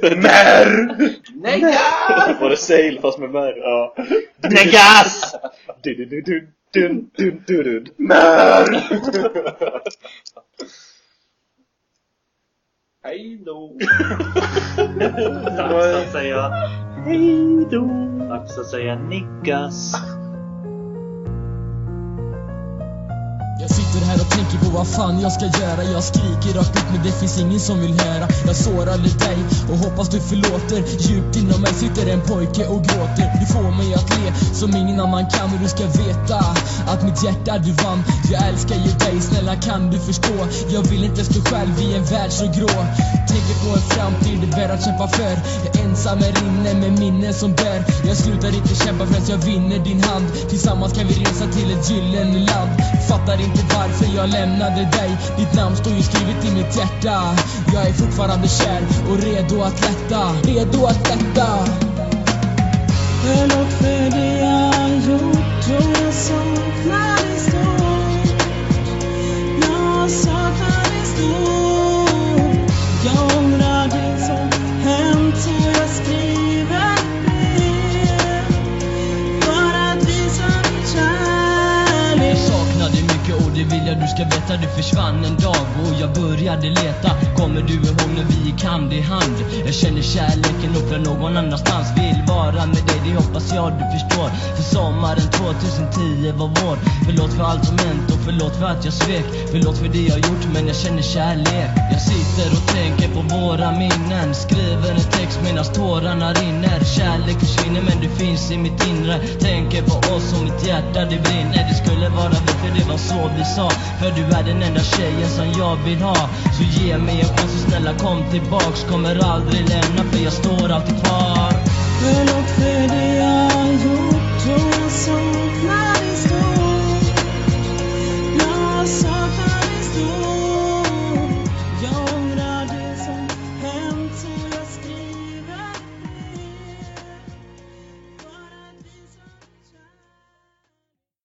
Märr! Negas! Var det sail fast med mär? Ja. Negas! Du, du, du, du, du, du, du, du. Märr! Hej då! Dags att säga hej då. Dags att säga nickas. Jag sitter här och tänker på vad fan jag ska göra. Jag skriker rakt ut men det finns ingen som vill höra. Jag sårade dig och hoppas du förlåter. Djupt inom mig sitter en pojke och gråter. Du får mig att le som ingen annan kan Och du ska veta att mitt hjärta du vann. Jag älskar ju dig, snälla kan du förstå? Jag vill inte stå själv i en värld så grå. Tänker på en framtid värd att kämpa för. Jag ensam är inne med minnen som dör Jag slutar inte kämpa förrän jag vinner din hand. Tillsammans kan vi resa till ett gyllene land. Fattar inte varför jag lämnade dig. Ditt namn står ju skrivet i mitt hjärta. Jag är fortfarande kär och redo att lätta. Redo att lätta. Förlåt för det jag gjort och jag saknar dig stort Jag saknar dig stort Jag ångrar och du ska veta Du försvann en dag och jag började leta. Kommer du ihåg när vi gick hand i hand? Jag känner kärleken upp för någon annanstans. Vill vara med dig, det hoppas jag du förstår. För sommaren 2010 var vår. Förlåt för allt som hänt och förlåt för att jag svek. Förlåt för det jag gjort men jag känner kärlek. Jag sitter och tänker på våra minnen. Skriver en text medan tårarna rinner. Kärlek försvinner men du finns i mitt inre. Tänker på oss och mitt hjärta det brinner. Det skulle vara vi för det var så vi sa. För du är den enda tjejen som jag vill ha. Så ge mig en chans och snälla kom tillbaks. Kommer aldrig lämna för jag står alltid kvar. Förlåt och för det jag gjort och jag saknar dig stol Jag saknar dig stol